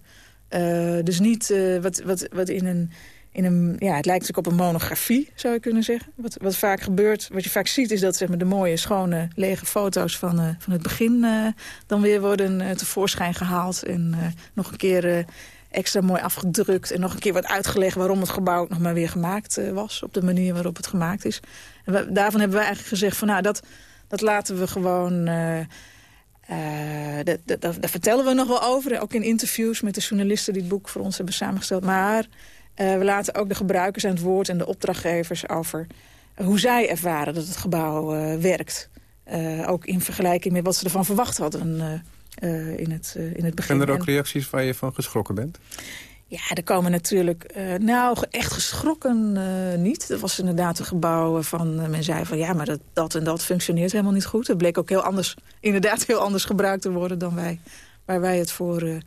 Uh, dus niet uh, wat, wat, wat in een in een, ja, het lijkt natuurlijk op een monografie, zou je kunnen zeggen. Wat, wat vaak gebeurt, wat je vaak ziet, is dat zeg maar, de mooie, schone, lege foto's van, uh, van het begin uh, dan weer worden uh, tevoorschijn gehaald. En nog een keer extra mooi afgedrukt. En nog een keer wordt uitgelegd waarom het gebouw nog maar weer gemaakt was. Op de manier waarop het gemaakt is. En daarvan hebben we eigenlijk gezegd van nou, dat, dat laten we gewoon... daar vertellen we nog wel over, ook in interviews met de journalisten die het boek voor ons hebben samengesteld. Maar uh, we laten ook de gebruikers aan het woord en de opdrachtgevers over hoe zij ervaren dat het gebouw uh, werkt. Uh, ook in vergelijking met wat ze ervan verwacht hadden in, het, in het begin. Zijn er ook reacties waar je van geschrokken bent? Ja, er komen natuurlijk... nou, echt geschrokken niet. Er was inderdaad een gebouw van... men zei van ja, maar dat, dat en dat functioneert helemaal niet goed. Het bleek ook heel anders, inderdaad heel anders gebruikt te worden... dan wij, waar wij het voor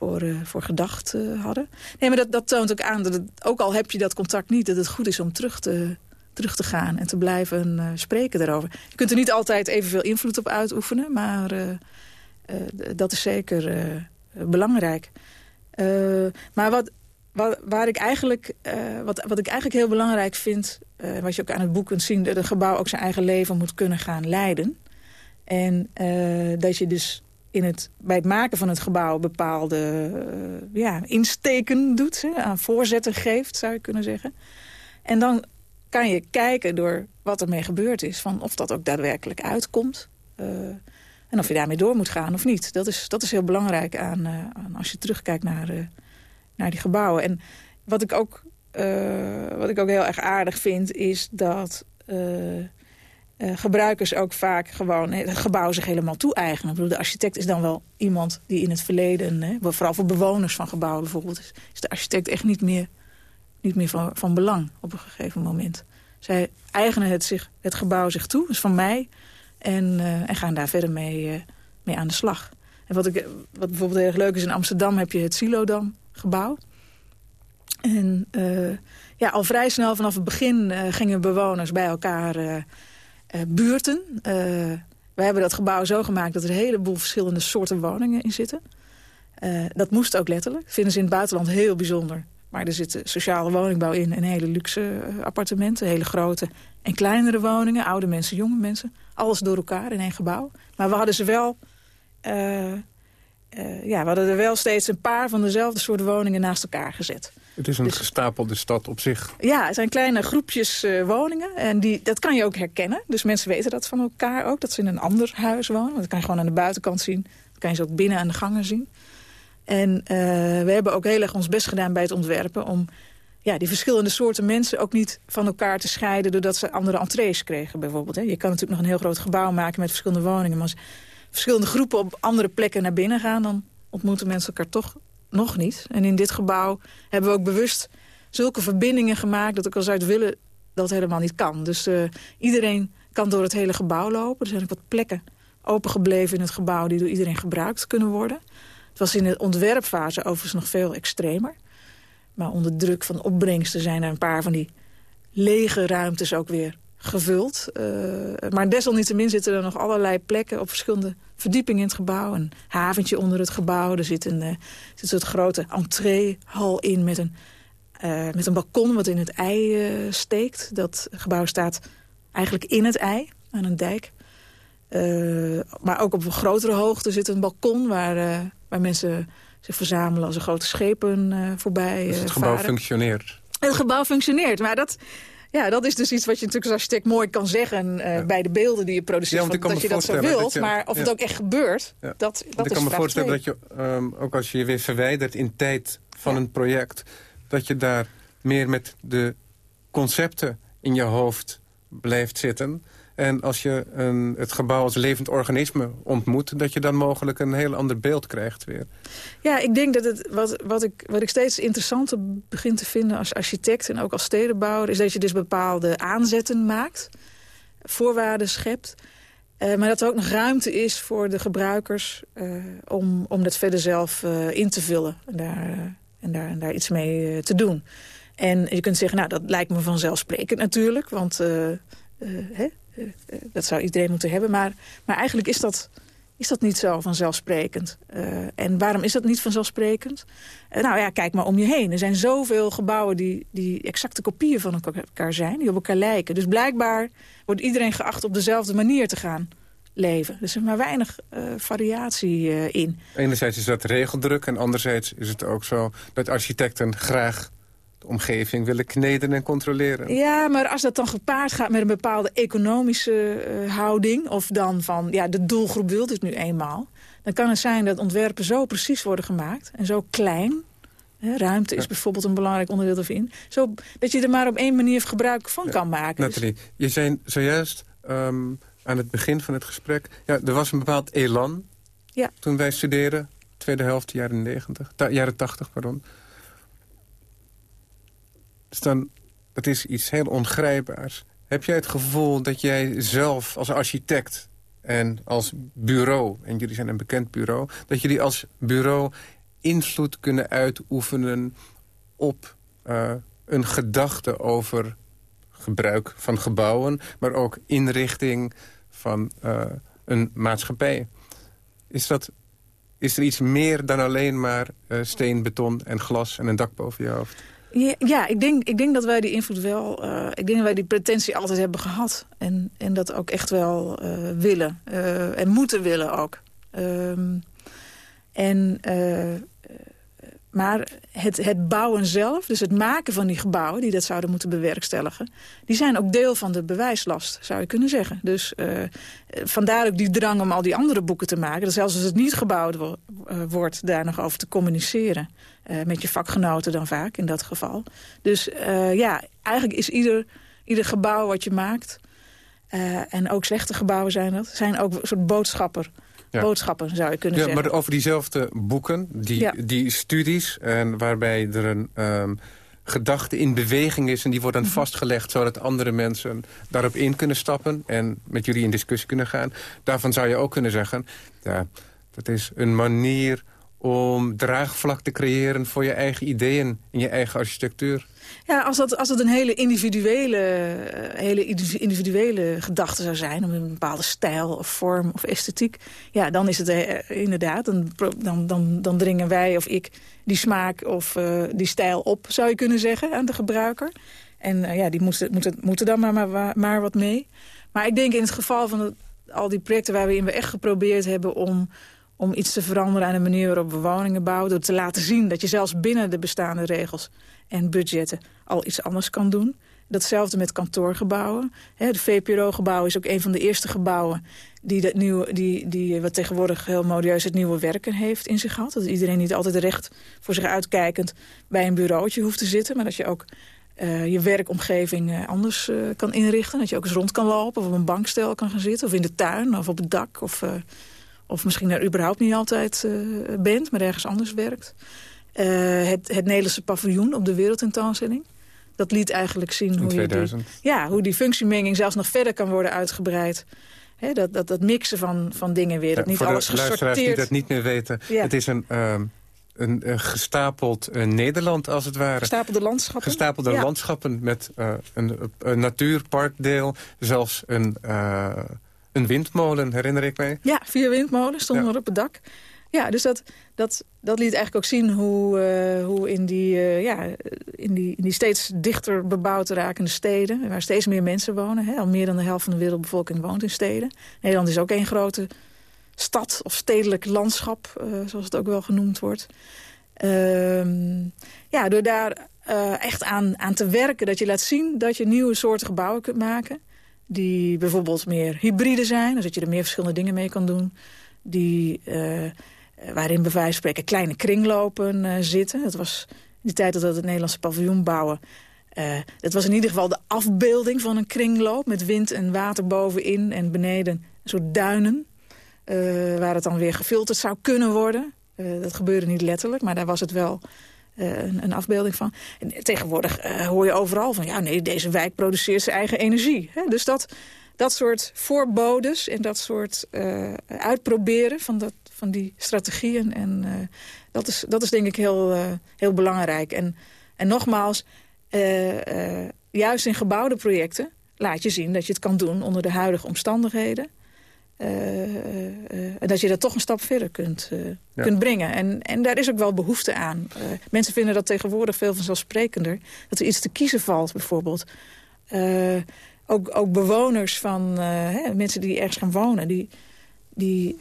voor, uh, voor gedacht uh, hadden. Nee, maar dat, dat toont ook aan dat ook al heb je dat contact niet... dat het goed is om terug te, terug te gaan en te blijven uh, spreken daarover. Je kunt er niet altijd evenveel invloed op uitoefenen... maar dat is zeker belangrijk. maar wat, wat, waar ik eigenlijk, wat, wat ik eigenlijk heel belangrijk vind... wat je ook aan het boek kunt zien... dat een gebouw ook zijn eigen leven moet kunnen gaan leiden... En dat je dus in het, bij het maken van het gebouw bepaalde uh, ja, insteken doet. Hè, aan voorzetten geeft, zou je kunnen zeggen. En dan kan je kijken door wat ermee gebeurd is... van of dat ook daadwerkelijk uitkomt. Uh, en of je daarmee door moet gaan of niet. Dat is, dat is heel belangrijk aan, uh, aan als je terugkijkt naar, naar die gebouwen. En wat ik, ook, wat ik ook heel erg aardig vind... is dat uh, gebruikers ook vaak gewoon het gebouw zich helemaal toe-eigenen. Ik bedoel, de architect is dan wel iemand die in het verleden... Hè, vooral voor bewoners van gebouwen bijvoorbeeld... is, is de architect echt niet meer, niet meer van, van belang op een gegeven moment. Zij eigenen het, zich, het gebouw zich toe, is van mij... en, en gaan daar verder mee, mee aan de slag. En wat, ik, wat bijvoorbeeld heel erg leuk is, in Amsterdam heb je het Silodam gebouw. En ja, al vrij snel vanaf het begin gingen bewoners bij elkaar uh, buurten. Uh, wij hebben dat gebouw zo gemaakt dat er een heleboel verschillende soorten woningen in zitten. Uh, dat moest ook letterlijk. Vinden ze in het buitenland heel bijzonder. Maar er zit sociale woningbouw in en hele luxe appartementen. Hele grote en kleinere woningen. Oude mensen, jonge mensen. Alles door elkaar in één gebouw. Maar we hadden ze wel... ja, we hadden er wel steeds een paar van dezelfde soort woningen naast elkaar gezet. Het is een dus, gestapelde stad op zich. Ja, het zijn kleine groepjes uh, woningen. En die, dat kan je ook herkennen. Dus mensen weten dat van elkaar ook. Dat ze in een ander huis wonen. Dat kan je gewoon aan de buitenkant zien. Dat kan je ze ook binnen aan de gangen zien. En uh, we hebben ook heel erg ons best gedaan bij het ontwerpen... om ja, die verschillende soorten mensen ook niet van elkaar te scheiden... doordat ze andere entrees kregen bijvoorbeeld. Hè. Je kan natuurlijk nog een heel groot gebouw maken met verschillende woningen... maar als verschillende groepen op andere plekken naar binnen gaan... dan ontmoeten mensen elkaar toch nog niet. En in dit gebouw hebben we ook bewust zulke verbindingen gemaakt... dat ik al zou willen dat helemaal niet kan. Dus uh, iedereen kan door het hele gebouw lopen. Er zijn ook wat plekken opengebleven in het gebouw... die door iedereen gebruikt kunnen worden. Het was in de ontwerpfase overigens nog veel extremer. Maar onder druk van opbrengsten zijn er een paar van die lege ruimtes ook weer gevuld. Uh, maar desalniettemin zitten er nog allerlei plekken op verschillende verdiepingen in het gebouw. Een haventje onder het gebouw. Er zit een, uh, zit een soort grote entreehal in met een, uh, met een balkon wat in het ei steekt. Dat gebouw staat eigenlijk in het ei, aan een dijk. maar ook op een grotere hoogte zit een balkon waar, waar mensen zich verzamelen als er grote schepen voorbij dus het gebouw functioneert? Het gebouw functioneert, maar dat, ja, dat is dus iets wat je natuurlijk als architect mooi kan zeggen... Uh, bij de beelden die je produceert, ja, dat je dat zo wilt. Je, maar of ja. het ook echt gebeurt, dat, dat ik is kan me voorstellen dat je, um, ook als je je weer verwijdert in tijd van een project... dat je daar meer met de concepten in je hoofd blijft zitten... En als je het gebouw als levend organisme ontmoet... dat je dan mogelijk een heel ander beeld krijgt weer. Ja, ik denk dat het, wat, wat, ik, wat ik steeds interessanter begin te vinden als architect... en ook als stedenbouwer... is dat je dus bepaalde aanzetten maakt. Voorwaarden schept. Uh, maar dat er ook nog ruimte is voor de gebruikers... Uh, om, om dat verder zelf uh, in te vullen. En daar, en daar, en daar iets mee te doen. En je kunt zeggen, nou, dat lijkt me vanzelfsprekend natuurlijk. Want... Hè, eh, eh, dat zou iedereen moeten hebben. Maar, maar eigenlijk is dat, is dat niet zo vanzelfsprekend. Uh, en waarom is dat niet vanzelfsprekend? Uh, nou ja, kijk maar om je heen. Er zijn zoveel gebouwen die, die exacte kopieën van elkaar zijn. Die op elkaar lijken. Dus blijkbaar wordt iedereen geacht op dezelfde manier te gaan leven. Dus er is maar weinig uh, variatie in. Enerzijds is dat regeldruk en anderzijds is het ook zo... dat architecten graag de omgeving willen kneden en controleren. Ja, maar als dat dan gepaard gaat met een bepaalde economische uh, houding... of dan van, ja, de doelgroep wil dit nu eenmaal... dan kan het zijn dat ontwerpen zo precies worden gemaakt en zo klein... Hè, ruimte is ja. bijvoorbeeld een belangrijk onderdeel ervan. Zo, dat je er maar op één manier gebruik van ja. kan maken. Nathalie, dus. je zei zojuist um, aan het begin van het gesprek... Ja, er was een bepaald elan ja. toen wij studeerden. Tweede helft, jaren 90, jaren 80, pardon. Dus dan, dat is iets heel ongrijpbaars. Heb jij het gevoel dat jij zelf als architect en als bureau... en jullie zijn een bekend bureau... dat jullie als bureau invloed kunnen uitoefenen op uh, een gedachte over gebruik van gebouwen... maar ook inrichting van uh, een maatschappij. Is, dat, is er iets meer dan alleen maar uh, steen, beton en glas en een dak boven je hoofd? Ja, ja, ik, denk, ik denk dat wij die invloed wel... Uh, ik denk dat wij die pretentie altijd hebben gehad. En, en dat ook echt wel uh, willen. Uh, en moeten willen ook. Um, en maar het, het bouwen zelf, dus het maken van die gebouwen... die dat zouden moeten bewerkstelligen... die zijn ook deel van de bewijslast, zou je kunnen zeggen. Dus uh, vandaar ook die drang om al die andere boeken te maken... zelfs als het niet gebouwd uh, wordt, daar nog over te communiceren. Uh, met je vakgenoten dan vaak, in dat geval. Dus ja, eigenlijk is ieder, ieder gebouw wat je maakt... en ook slechte gebouwen zijn dat. Zijn ook een soort boodschapper. Boodschappen zou je kunnen ja, zeggen. Maar over diezelfde boeken, die, die studies... En waarbij er een um, gedachte in beweging is... en die wordt dan mhm. vastgelegd zodat andere mensen daarop in kunnen stappen... en met jullie in discussie kunnen gaan. Daarvan zou je ook kunnen zeggen... Ja, dat is een manier om draagvlak te creëren voor je eigen ideeën in je eigen architectuur. Ja, als dat, als dat een hele individuele, eh, hele individuele gedachte zou zijn... om een bepaalde stijl of vorm of esthetiek... ja, dan is het uh, inderdaad, dan, dan, dan, dan dringen wij of ik die smaak of die stijl op... zou je kunnen zeggen, aan de gebruiker. En ja, die moeten, moeten, moeten dan maar, maar, maar wat mee. Maar ik denk in het geval van al die projecten waarin we echt geprobeerd hebben... om om iets te veranderen aan de manier waarop we woningen bouwen. Door te laten zien dat je zelfs binnen de bestaande regels en budgetten al iets anders kan doen. Datzelfde met kantoorgebouwen. De VPRO-gebouw is ook een van de eerste gebouwen... die, dat nieuwe, die, die wat tegenwoordig heel modieus het nieuwe werken heeft in zich gehad. Dat iedereen niet altijd recht voor zich uitkijkend bij een bureautje hoeft te zitten... maar dat je ook uh, je werkomgeving uh, anders uh, kan inrichten. Dat je ook eens rond kan lopen of op een bankstel kan gaan zitten... of in de tuin of op het dak of of misschien daar überhaupt niet altijd uh, bent, maar ergens anders werkt. Uh, het, het Nederlandse paviljoen op de wereldtentoonstelling. Dat liet eigenlijk zien hoe, 2000. die, ja, hoe die functiemenging zelfs nog verder kan worden uitgebreid. He, dat, dat, dat mixen van, van dingen weer. Dat niet voor alles de luisteraars die dat niet meer weten. Ja. Het is een... Uh, een, een, gestapeld uh, Nederland, als het ware. Gestapelde landschappen. Gestapelde ja. landschappen met uh, een, een, natuurparkdeel. Zelfs een, een windmolen, herinner ik mij. Ja, vier windmolens stonden er op het dak. Ja, dus dat, dat, dat liet eigenlijk ook zien hoe, uh, hoe in, die, uh, ja, in, die, in die steeds dichter bebouwd rakende steden... waar steeds meer mensen wonen, hè, al meer dan de helft van de wereldbevolking woont in steden. Nederland is ook één grote stad of stedelijk landschap, uh, zoals het ook wel genoemd wordt. Ehm, ja, door daar echt aan, aan te werken, dat je laat zien dat je nieuwe soorten gebouwen kunt maken die bijvoorbeeld meer hybride zijn. Dus dat je er meer verschillende dingen mee kan doen. Die, uh, waarin bij wijze van spreken kleine kringlopen uh, zitten. Dat was die tijd dat we het Nederlandse paviljoen bouwen. Uh, dat was in ieder geval de afbeelding van een kringloop... met wind en water bovenin en beneden een soort duinen... waar het dan weer gefilterd zou kunnen worden. dat gebeurde niet letterlijk, maar daar was het wel een, een, afbeelding van. En tegenwoordig uh, hoor je overal van... ja, nee, deze wijk produceert zijn eigen energie. Hè? Dus dat, dat soort voorbodes en dat soort uh, uitproberen van, dat, van die strategieën... En, dat, is, dat is denk ik heel, heel belangrijk. En, en nogmaals, juist in gebouwde projecten laat je zien dat je het kan doen onder de huidige omstandigheden... Uh, dat je dat toch een stap verder kunt, ja. kunt brengen. En, en daar is ook wel behoefte aan. mensen vinden dat tegenwoordig veel vanzelfsprekender. Dat er iets te kiezen valt, bijvoorbeeld. ook, ook bewoners van hè, mensen die ergens gaan wonen... die, die,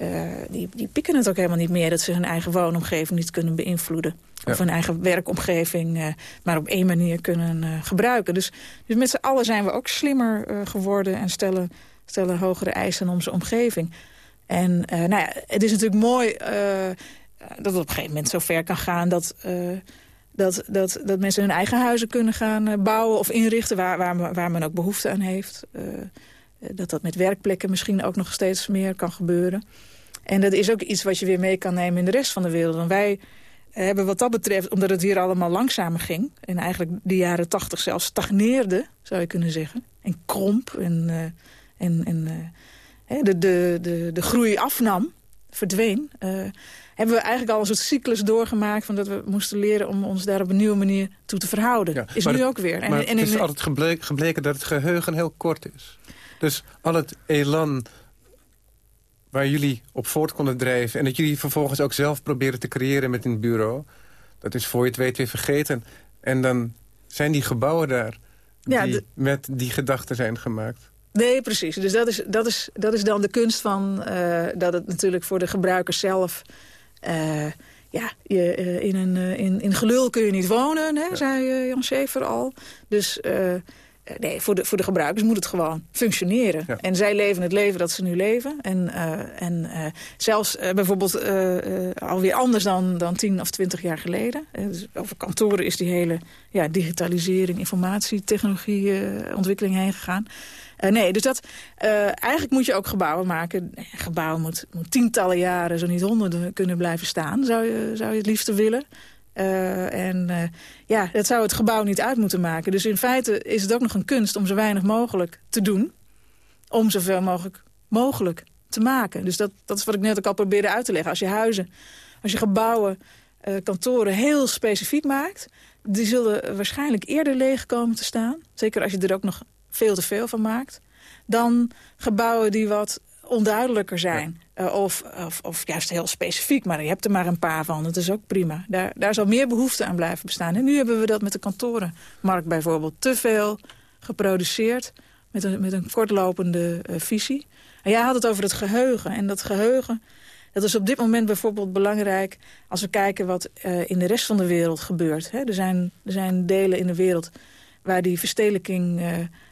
die, die pikken het ook helemaal niet meer... dat ze hun eigen woonomgeving niet kunnen beïnvloeden. Ja. Of hun eigen werkomgeving maar op één manier kunnen gebruiken. Dus, dus met z'n allen zijn we ook slimmer geworden... en stellen stellen hogere eisen om zijn omgeving. En uh, nou ja, het is natuurlijk mooi uh, dat het op een gegeven moment zo ver kan gaan... dat, uh, dat, dat, dat mensen hun eigen huizen kunnen gaan bouwen of inrichten... waar, waar, waar men ook behoefte aan heeft. dat dat met werkplekken misschien ook nog steeds meer kan gebeuren. En dat is ook iets wat je weer mee kan nemen in de rest van de wereld. En wij hebben wat dat betreft, omdat het hier allemaal langzamer ging... en eigenlijk de jaren tachtig zelfs stagneerde, zou je kunnen zeggen... en kromp en en, en uh, de, de, de, de groei afnam, verdween... Uh, hebben we eigenlijk al een soort cyclus doorgemaakt... van dat we moesten leren om ons daar op een nieuwe manier toe te verhouden. Ja, is nu het, ook weer. En, maar en, het is altijd gebleken, gebleken dat het geheugen heel kort is. Dus al het elan waar jullie op voort konden drijven... en dat jullie vervolgens ook zelf proberen te creëren met een bureau... dat is voor je het weet weer vergeten. En dan zijn die gebouwen daar die ja, de... met die gedachten zijn gemaakt. Nee, precies. Dus dat is, dat is, dat is dan de kunst van uh, dat het natuurlijk voor de gebruiker zelf... Uh, ja, je, uh, in, een, in, in gelul kun je niet wonen, hè, ja. zei Jan Schaefer al. Dus eh, nee, voor de, voor de gebruikers moet het gewoon functioneren. En zij leven het leven dat ze nu leven. En, uh, en uh, zelfs bijvoorbeeld alweer anders dan, dan tien of twintig jaar geleden. Dus over kantoren is die hele ja, digitalisering, informatietechnologie ontwikkeling heen gegaan. Nee, dus dat, eigenlijk moet je ook gebouwen maken. Gebouwen moet, moet tientallen jaren, zo niet honderden, kunnen blijven staan. Zou je, zou je het liefst willen. Uh, en ja, dat zou het gebouw niet uit moeten maken. Dus in feite is het ook nog een kunst om zo weinig mogelijk te doen. Om zoveel mogelijk mogelijk te maken. Dus dat, dat is wat ik net ook al probeerde uit te leggen. Als je huizen, als je gebouwen, kantoren heel specifiek maakt... die zullen waarschijnlijk eerder leeg komen te staan. Zeker als je er ook nog veel te veel van maakt. Dan gebouwen die wat onduidelijker zijn. Uh, of, of, of, juist heel specifiek, maar je hebt er maar een paar van. Dat is ook prima. Daar, daar zal meer behoefte aan blijven bestaan. En nu hebben we dat met de kantorenmarkt bijvoorbeeld. Te veel geproduceerd met een, met een kortlopende uh, visie. En jij had het over het geheugen. En dat geheugen, dat is op dit moment bijvoorbeeld belangrijk... als we kijken wat uh, in de rest van de wereld gebeurt. Hè. Er, zijn, er zijn delen in de wereld waar die verstedelijking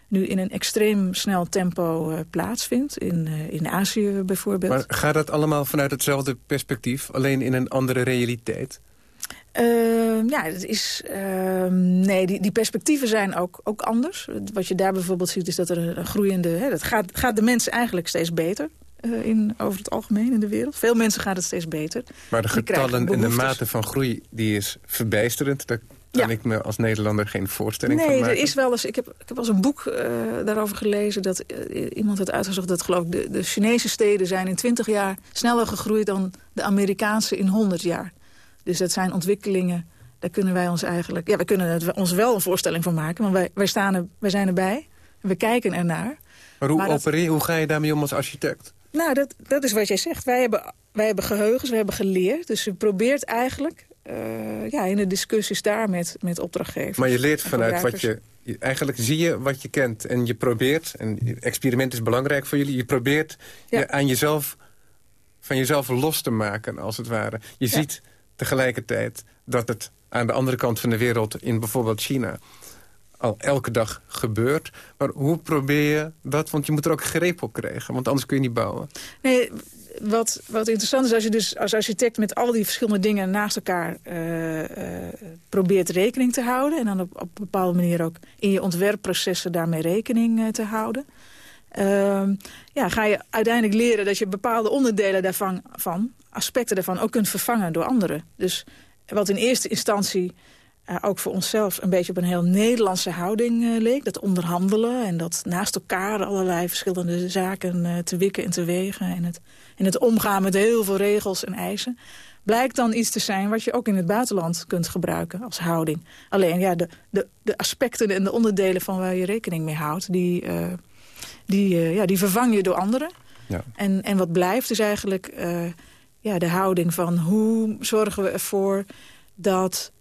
nu in een extreem snel tempo uh, plaatsvindt. In, uh, in Azië bijvoorbeeld. Maar gaat dat allemaal vanuit hetzelfde perspectief? Alleen in een andere realiteit? Uh, ja, het is, ehm, nee, die, die perspectieven zijn ook, ook anders. Wat je daar bijvoorbeeld ziet is dat er een, groeiende... Hè, dat gaat, gaat de mensen eigenlijk steeds beter. Uh, in, over het algemeen in de wereld. Veel mensen gaat het steeds beter. Maar de getallen en de mate van groei die is verbijsterend. Daar kan ik me als Nederlander geen voorstelling nee, van maken. Nee, er is wel eens... Ik heb, ik heb als een boek uh, daarover gelezen... dat uh, iemand had uitgezocht dat geloof ik, de, de Chinese steden zijn in 20 jaar... sneller gegroeid dan de Amerikaanse in 100 jaar. Dus dat zijn ontwikkelingen... Daar kunnen wij ons eigenlijk... Ja, we kunnen het, ons wel een voorstelling van maken. Want wij, wij, staan er, wij zijn erbij. We kijken ernaar. Maar hoe, maar dat, opereer, hoe ga je daarmee om als architect? Nou, dat, dat is wat jij zegt. Wij hebben, wij hebben geheugens, we hebben geleerd. Dus je probeert eigenlijk uh, ja, in de discussies daar met, met opdrachtgevers. Maar je leert vanuit wat je... Eigenlijk zie je wat je kent en je probeert... en experiment is belangrijk voor jullie... je probeert ja. je aan jezelf, van jezelf los te maken, als het ware. Je ja. ziet tegelijkertijd dat het aan de andere kant van de wereld... in bijvoorbeeld China al elke dag gebeurt. Maar hoe probeer je dat? Want je moet er ook greep op krijgen, want anders kun je niet bouwen. Nee, wat, wat interessant is als je dus als architect met al die verschillende dingen naast elkaar uh, uh, probeert rekening te houden. En dan op, op een bepaalde manier ook in je ontwerpprocessen daarmee rekening uh, te houden. Ehm, ja, ga je uiteindelijk leren dat je bepaalde onderdelen daarvan, van, aspecten daarvan ook kunt vervangen door andere. Dus wat in eerste instantie uh, ook voor onszelf een beetje op een heel Nederlandse houding uh, leek. Dat onderhandelen en dat naast elkaar allerlei verschillende zaken uh, te wikken en te wegen. En het, en het omgaan met heel veel regels en eisen. Blijkt dan iets te zijn wat je ook in het buitenland kunt gebruiken als houding. Alleen ja, de, de, de aspecten en de onderdelen van waar je rekening mee houdt... die, die, ja, die vervang je door anderen. Ja. En, en wat blijft is eigenlijk ja, de houding van hoe zorgen we ervoor dat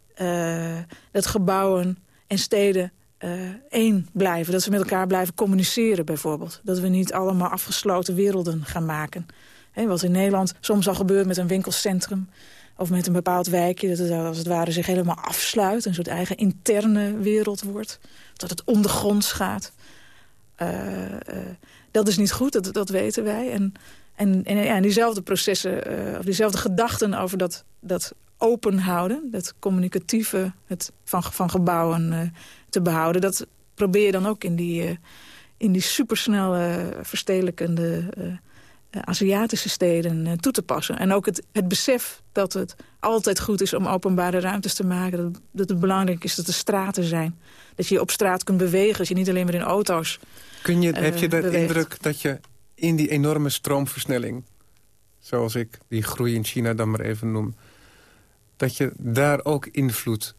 dat gebouwen en steden uh, één blijven. Dat ze met elkaar blijven communiceren bijvoorbeeld. Dat we niet allemaal afgesloten werelden gaan maken. Wat in Nederland soms al gebeurt met een winkelcentrum... of met een bepaald wijkje, dat het als het ware zich helemaal afsluit... een soort eigen interne wereld wordt. Dat het ondergronds gaat. Uh, dat is niet goed, dat, dat weten wij. En, en, en, ja, en diezelfde processen, of diezelfde gedachten over dat, dat open houden. Dat communicatieve het van, van gebouwen uh, te behouden. Dat probeer je dan ook in die, uh, in die supersnelle verstedelijkende uh, Aziatische steden toe te passen. En ook het, het besef dat het altijd goed is om openbare ruimtes te maken. Dat, dat het belangrijk is dat er straten zijn. Dat je je op straat kunt bewegen. Dat je niet alleen maar in auto's Kun je, Heb je de beweegt. indruk dat je in die enorme stroomversnelling... zoals ik die groei in China dan maar even noem dat je daar ook invloed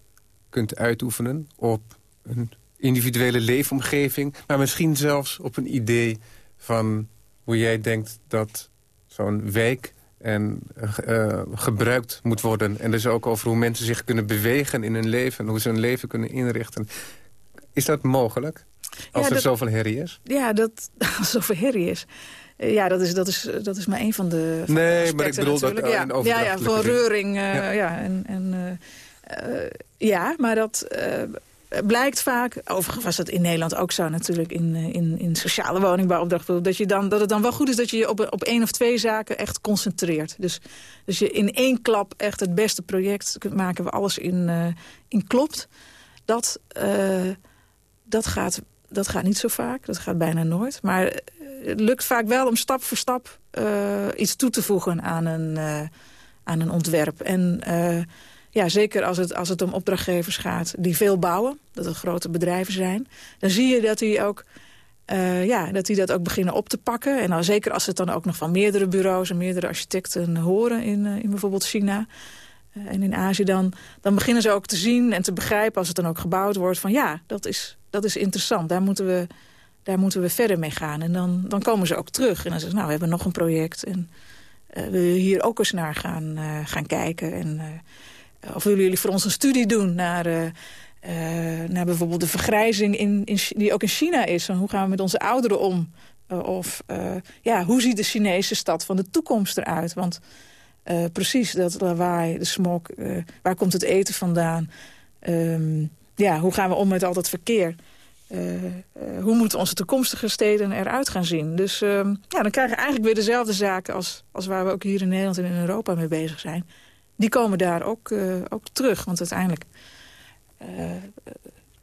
kunt uitoefenen op een individuele leefomgeving... maar misschien zelfs op een idee van hoe jij denkt dat zo'n wijk en, uh, gebruikt moet worden. En dus ook over hoe mensen zich kunnen bewegen in hun leven... en hoe ze hun leven kunnen inrichten. Is dat mogelijk? Als ja, er zoveel herrie is? Ja, dat, [LAUGHS] als er zoveel herrie is. Ja, dat is, dat, is, dat is maar een van de van Nee, maar ik bedoel natuurlijk. dat ja, ja, ja, van reuring. Uh, ja. ja. en, en, ja, maar dat... blijkt vaak, overigens was dat in Nederland ook zo natuurlijk... in, in, in sociale woningbouwopdracht, dat, je dan, dat het dan wel goed is... dat je je op, op één of twee zaken echt concentreert. Dus, dus je in één klap echt het beste project kunt maken... waar alles in, in klopt. Dat, dat, gaat, dat gaat niet zo vaak, dat gaat bijna nooit. Maar het lukt vaak wel om stap voor stap iets toe te voegen aan een, aan een ontwerp. En ja, zeker als het, als het om opdrachtgevers gaat die veel bouwen, dat het grote bedrijven zijn, dan zie je dat die ook ja, dat die dat ook beginnen op te pakken. En dan, zeker als het dan ook nog van meerdere bureaus en meerdere architecten horen in, in bijvoorbeeld China en in Azië, dan, dan beginnen ze ook te zien en te begrijpen als het dan ook gebouwd wordt van ja, dat is, dat is interessant, daar moeten we, daar moeten we verder mee gaan. En dan, dan komen ze ook terug en dan zeggen ze, nou, we hebben nog een project en we willen hier ook eens naar gaan, gaan kijken en of willen jullie voor ons een studie doen naar, uh, naar bijvoorbeeld de vergrijzing in, in, die ook in China is. hoe gaan we met onze ouderen om? Uh, of ja, hoe ziet de Chinese stad van de toekomst eruit? Want precies, dat lawaai, de smog, waar komt het eten vandaan? Um, ja, hoe gaan we om met al dat verkeer? Hoe moeten onze toekomstige steden eruit gaan zien? Dus ehm, ja, dan krijgen we eigenlijk weer dezelfde zaken... Als, als waar we ook hier in Nederland en in Europa mee bezig zijn die komen daar ook, uh, ook terug. Want uiteindelijk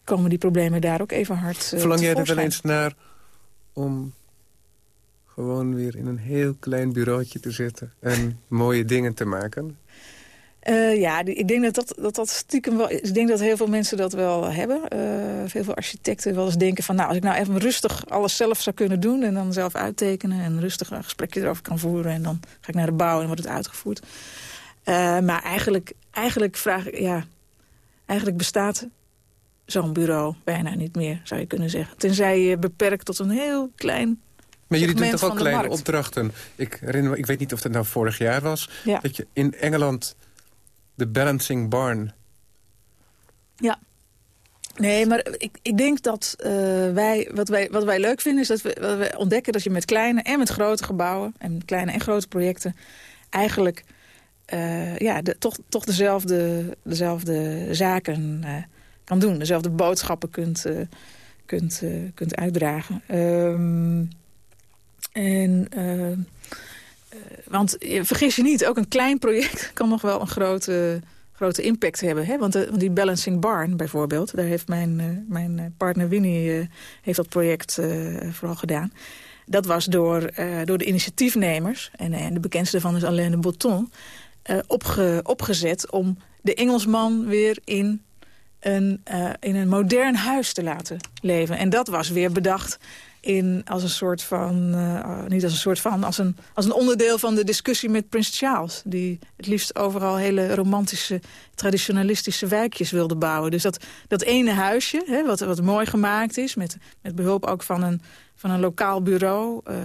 komen die problemen daar ook even hard Verlang jij er wel eens naar om gewoon weer in een heel klein bureautje te zitten... en mooie dingen te maken? Uh, ja, ik denk dat dat, dat dat stiekem wel... Ik denk dat heel veel mensen dat wel hebben. Uh, veel, veel architecten wel eens denken van... nou, als ik nou even rustig alles zelf zou kunnen doen... en dan zelf uittekenen en rustig een gesprekje erover kan voeren... en dan ga ik naar de bouw en wordt het uitgevoerd. Uh, maar eigenlijk, eigenlijk, vraag ik, ja, eigenlijk bestaat zo'n bureau bijna niet meer, zou je kunnen zeggen. Tenzij je beperkt tot een heel klein maar jullie doen toch ook kleine opdrachten? Ik, herinner ik weet niet of dat nou vorig jaar was... Ja. dat je in Engeland de Balancing Barn... Ja. Nee, maar ik, ik denk dat uh, wij, wat wij, wat wij leuk vinden... is dat we, we ontdekken dat je met kleine en met grote gebouwen... en kleine en grote projecten... eigenlijk uh, ja, de, toch, toch dezelfde, dezelfde zaken uh, kan doen. Dezelfde boodschappen kunt, kunt, kunt uitdragen. Um, en, want vergis je niet, ook een klein project [LAUGHS] kan nog wel een grote, grote impact hebben. Hè? Want, de, want die Balancing Barn bijvoorbeeld, daar heeft mijn, mijn partner Winnie heeft dat project vooral gedaan. Dat was door, door de initiatiefnemers, en, de bekendste van is Alain de Botton opge, opgezet om de Engelsman weer in een, in een modern huis te laten leven. En dat was weer bedacht in, als een soort van, uh, niet als een soort van, als een, als een onderdeel van de discussie met Prins Charles. Die het liefst overal hele romantische, traditionalistische wijkjes wilde bouwen. Dus dat, dat ene huisje, hè, wat, wat mooi gemaakt is, met, met behulp ook van een, van een lokaal bureau, uh,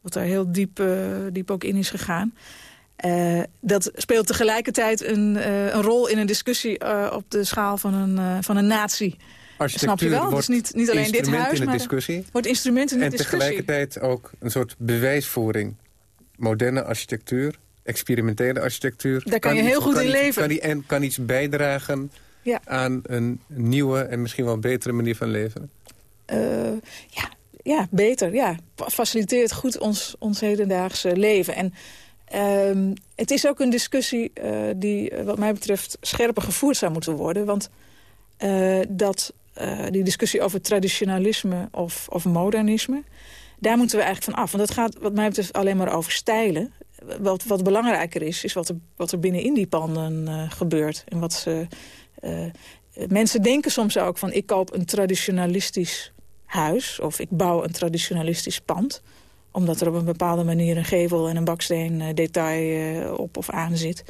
wat daar heel diep, diep ook in is gegaan. Dat speelt tegelijkertijd een, een, rol in een discussie op de schaal van een, van een natie. Snap je wel? Dus niet, niet alleen dit huis, maar discussie. wordt instrument in de en discussie. En tegelijkertijd ook een soort bewijsvoering. Moderne architectuur, experimentele architectuur. Daar kan, je heel goed in leven. Kan, die, en kan iets bijdragen ja. aan een nieuwe en misschien wel betere manier van leven? ja, ja, beter. Ja. Faciliteert goed ons, ons hedendaagse leven. En Um, het is ook een discussie uh, die eh, wat mij betreft scherper gevoerd zou moeten worden. Want uh, dat, die discussie over traditionalisme of, of modernisme... daar moeten we eigenlijk van af. Want dat gaat wat mij betreft alleen maar over stijlen. Wat, wat belangrijker is, is wat er, wat er binnenin die panden gebeurt. En wat ze, mensen denken soms ook van... ik koop een traditionalistisch huis of ik bouw een traditionalistisch pand omdat er op een bepaalde manier een gevel en een baksteen detail op of aan zit.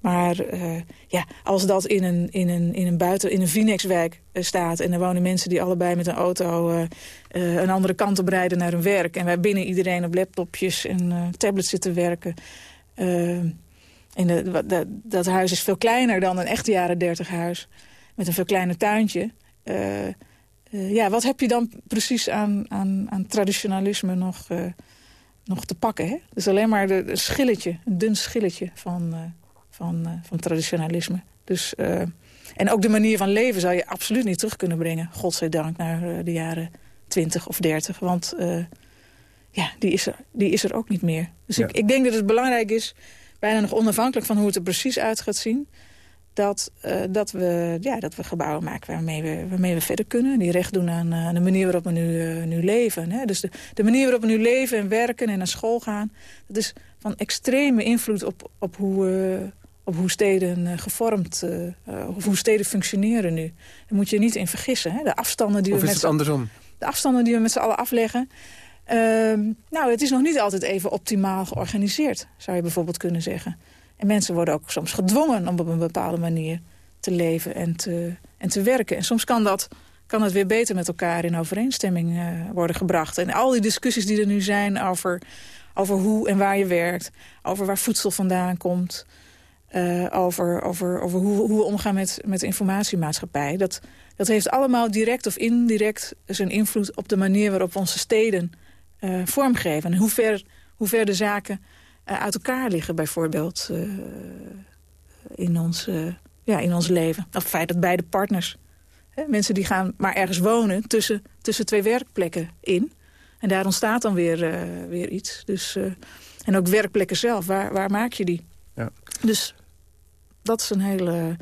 Maar uh, ja, als dat in een, in een, in een buiten, in een Vinex-wijk staat... en er wonen mensen die allebei met een auto een andere kant op rijden naar hun werk... en wij binnen iedereen op laptopjes en tablets zitten werken... en dat huis is veel kleiner dan een echte jaren dertig huis... met een veel kleiner tuintje... Ja, wat heb je dan precies aan, aan, aan traditionalisme nog, nog te pakken? Hè? Dus alleen maar de, schilletje, een dun schilletje van, van, van traditionalisme. Dus en ook de manier van leven zou je absoluut niet terug kunnen brengen. Godzijdank naar de jaren 20 of 30. Want ja, die is, er, die is er ook niet meer. Dus ik, ik denk dat het belangrijk is, bijna nog onafhankelijk van hoe het er precies uit gaat zien dat, uh, dat, we, ja, dat we gebouwen maken waarmee we, waarmee we verder kunnen. Die recht doen aan, aan de manier waarop we nu, uh, nu leven. Hè? Dus de, de manier waarop we nu leven en werken en naar school gaan... dat is van extreme invloed op, op, hoe, uh, op hoe steden gevormd... of hoe steden functioneren nu. Daar moet je niet in vergissen. Hè? De afstanden die of we is met het andersom? De afstanden die we met z'n allen afleggen... Ehm, nou, het is nog niet altijd even optimaal georganiseerd, zou je bijvoorbeeld kunnen zeggen. En mensen worden ook soms gedwongen om op een bepaalde manier te leven en te, en te werken. En soms kan dat, kan het weer beter met elkaar in overeenstemming uh, worden gebracht. En al die discussies die er nu zijn over, over hoe en waar je werkt... over waar voedsel vandaan komt... Uh, over, over, over hoe, hoe we omgaan met, met de informatiemaatschappij. Dat, dat heeft allemaal direct of indirect zijn invloed op de manier waarop we onze steden uh, vormgeven. En hoe ver, hoe ver de zaken uh, uit elkaar liggen bijvoorbeeld in, ons, ja, in ons leven. Of het feit dat beide partners, hè, mensen die gaan maar ergens wonen tussen, tussen twee werkplekken in. En daar ontstaat dan weer, weer iets. Dus, en ook werkplekken zelf, waar, waar maak je die? Ja. Dus dat is een hele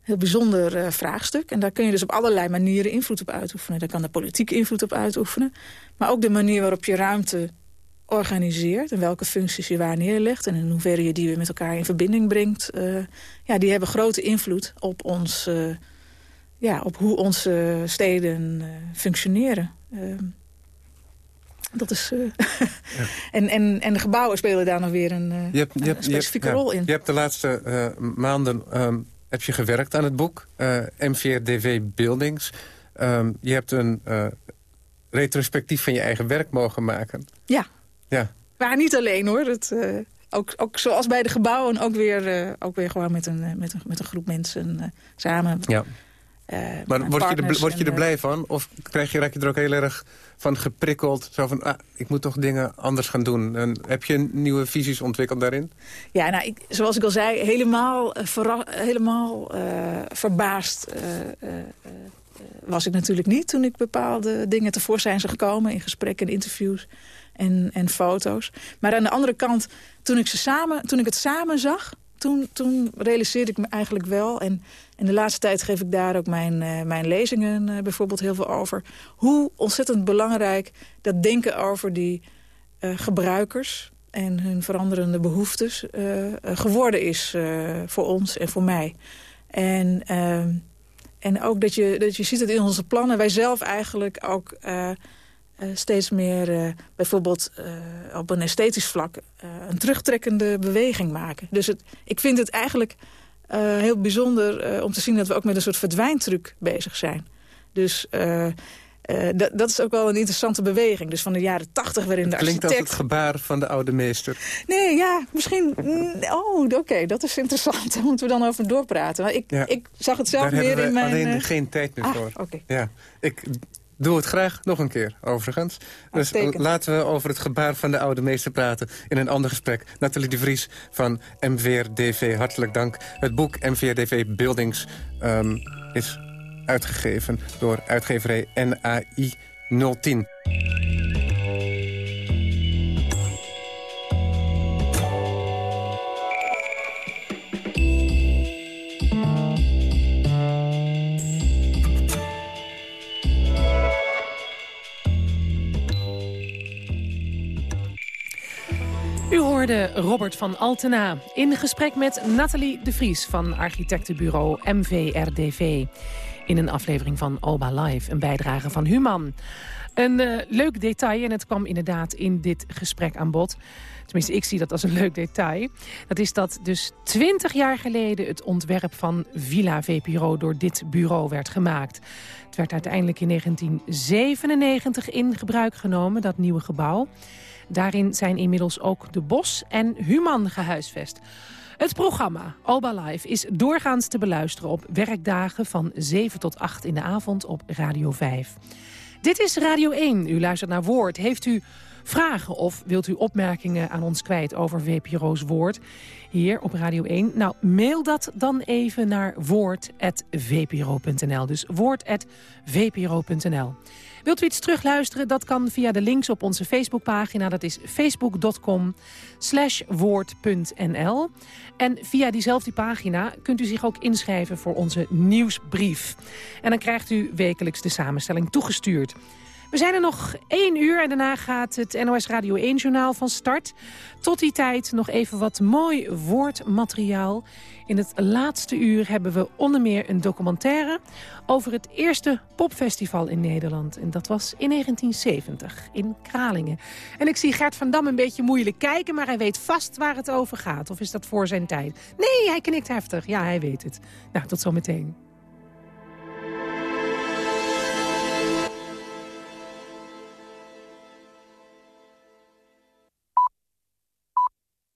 heel bijzonder uh, vraagstuk. En daar kun je dus op allerlei manieren invloed op uitoefenen. Daar kan de politiek invloed op uitoefenen. Maar ook de manier waarop je ruimte organiseert... en welke functies je waar neerlegt... en in hoeverre je die weer met elkaar in verbinding brengt... Uh, ja, die hebben grote invloed op, ons, uh, ja, op hoe onze steden functioneren. Dat is, [LAUGHS] ja. [LAUGHS] en, en, en de gebouwen spelen daar nog weer een, je hebt, je hebt, een specifieke je hebt, rol in. Je hebt de laatste maanden... Um, heb je gewerkt aan het boek, MVRDV Buildings. Um, je hebt een retrospectief van je eigen werk mogen maken. Ja. ja. Maar niet alleen hoor. Het, uh, ook, ook zoals bij de gebouwen, ook weer, ook weer gewoon met een, met een, met een groep mensen samen. Ja. Maar word je, er, word je er blij van? Of krijg je, raak je er ook heel erg van geprikkeld? Zo van, ah, ik moet toch dingen anders gaan doen. En heb je nieuwe visies ontwikkeld daarin? Ja, nou, ik, zoals ik al zei, helemaal, uh, helemaal uh, verbaasd uh, was ik natuurlijk niet... toen ik bepaalde dingen tevoorschijn zag komen in gesprekken en interviews en, en foto's. Maar aan de andere kant, toen ik, ze samen, toen ik het samen zag... Toen, toen realiseerde ik me eigenlijk wel... en in de laatste tijd geef ik daar ook mijn, uh, mijn lezingen uh, bijvoorbeeld heel veel over... hoe ontzettend belangrijk dat denken over die uh, gebruikers... en hun veranderende behoeftes geworden is voor ons en voor mij. En, ehm, en ook dat je, dat je ziet dat in onze plannen... wij zelf eigenlijk ook steeds meer bijvoorbeeld op een esthetisch vlak een terugtrekkende beweging maken. Dus het, ik vind het eigenlijk heel bijzonder om te zien dat we ook met een soort verdwijntruc bezig zijn. Dus dat, dat is ook wel een interessante beweging. Dus van de jaren tachtig waarin de Klinkt architect... als het gebaar van de oude meester. Nee, ja, misschien... Oh, oké, okay, dat is interessant. [LAUGHS] Daar moeten we dan over doorpraten. Maar ik, ja, ik zag het zelf daar meer in mijn... alleen geen tijd meer ah, voor. Okay. Ja, ik doe het graag nog een keer, overigens. Dus laten we over het gebaar van de oude meester praten in een ander gesprek. Nathalie de Vries van MVRDV, hartelijk dank. Het boek MVRDV Buildings um, is uitgegeven door uitgeverij NAI 010. U hoorde Robert van Altena in gesprek met Nathalie de Vries van architectenbureau MVRDV. In een aflevering van Oba Live, een bijdrage van Human. Een uh, leuk detail, en het kwam inderdaad in dit gesprek aan bod. Tenminste, ik zie dat als een leuk detail. Dat is dat dus 20 jaar geleden het ontwerp van Villa VPRO door dit bureau werd gemaakt. Het werd uiteindelijk in 1997 in gebruik genomen, dat nieuwe gebouw. Daarin zijn inmiddels ook de Bos en Human gehuisvest. Het programma Alba Live is doorgaans te beluisteren op werkdagen van 7 tot 8 in de avond op Radio 5. Dit is Radio 1. U luistert naar Woord. Heeft u vragen of wilt u opmerkingen aan ons kwijt over VPRO's Woord hier op Radio 1? Nou, mail dat dan even naar woord.vpro.nl. Dus woord.vpro.nl. Wilt u iets terugluisteren? Dat kan via de links op onze Facebookpagina. Dat is facebook.com woord.nl. En via diezelfde pagina kunt u zich ook inschrijven voor onze nieuwsbrief. En dan krijgt u wekelijks de samenstelling toegestuurd. We zijn er nog één uur en daarna gaat het NOS Radio 1-journaal van start. Tot die tijd nog even wat mooi woordmateriaal. In het laatste uur hebben we onder meer een documentaire... over het eerste popfestival in Nederland. En dat was in 1970, in Kralingen. En ik zie Gert van Dam een beetje moeilijk kijken... maar hij weet vast waar het over gaat. Of is dat voor zijn tijd? Nee, hij knikt heftig. Ja, hij weet het. Nou, tot zometeen.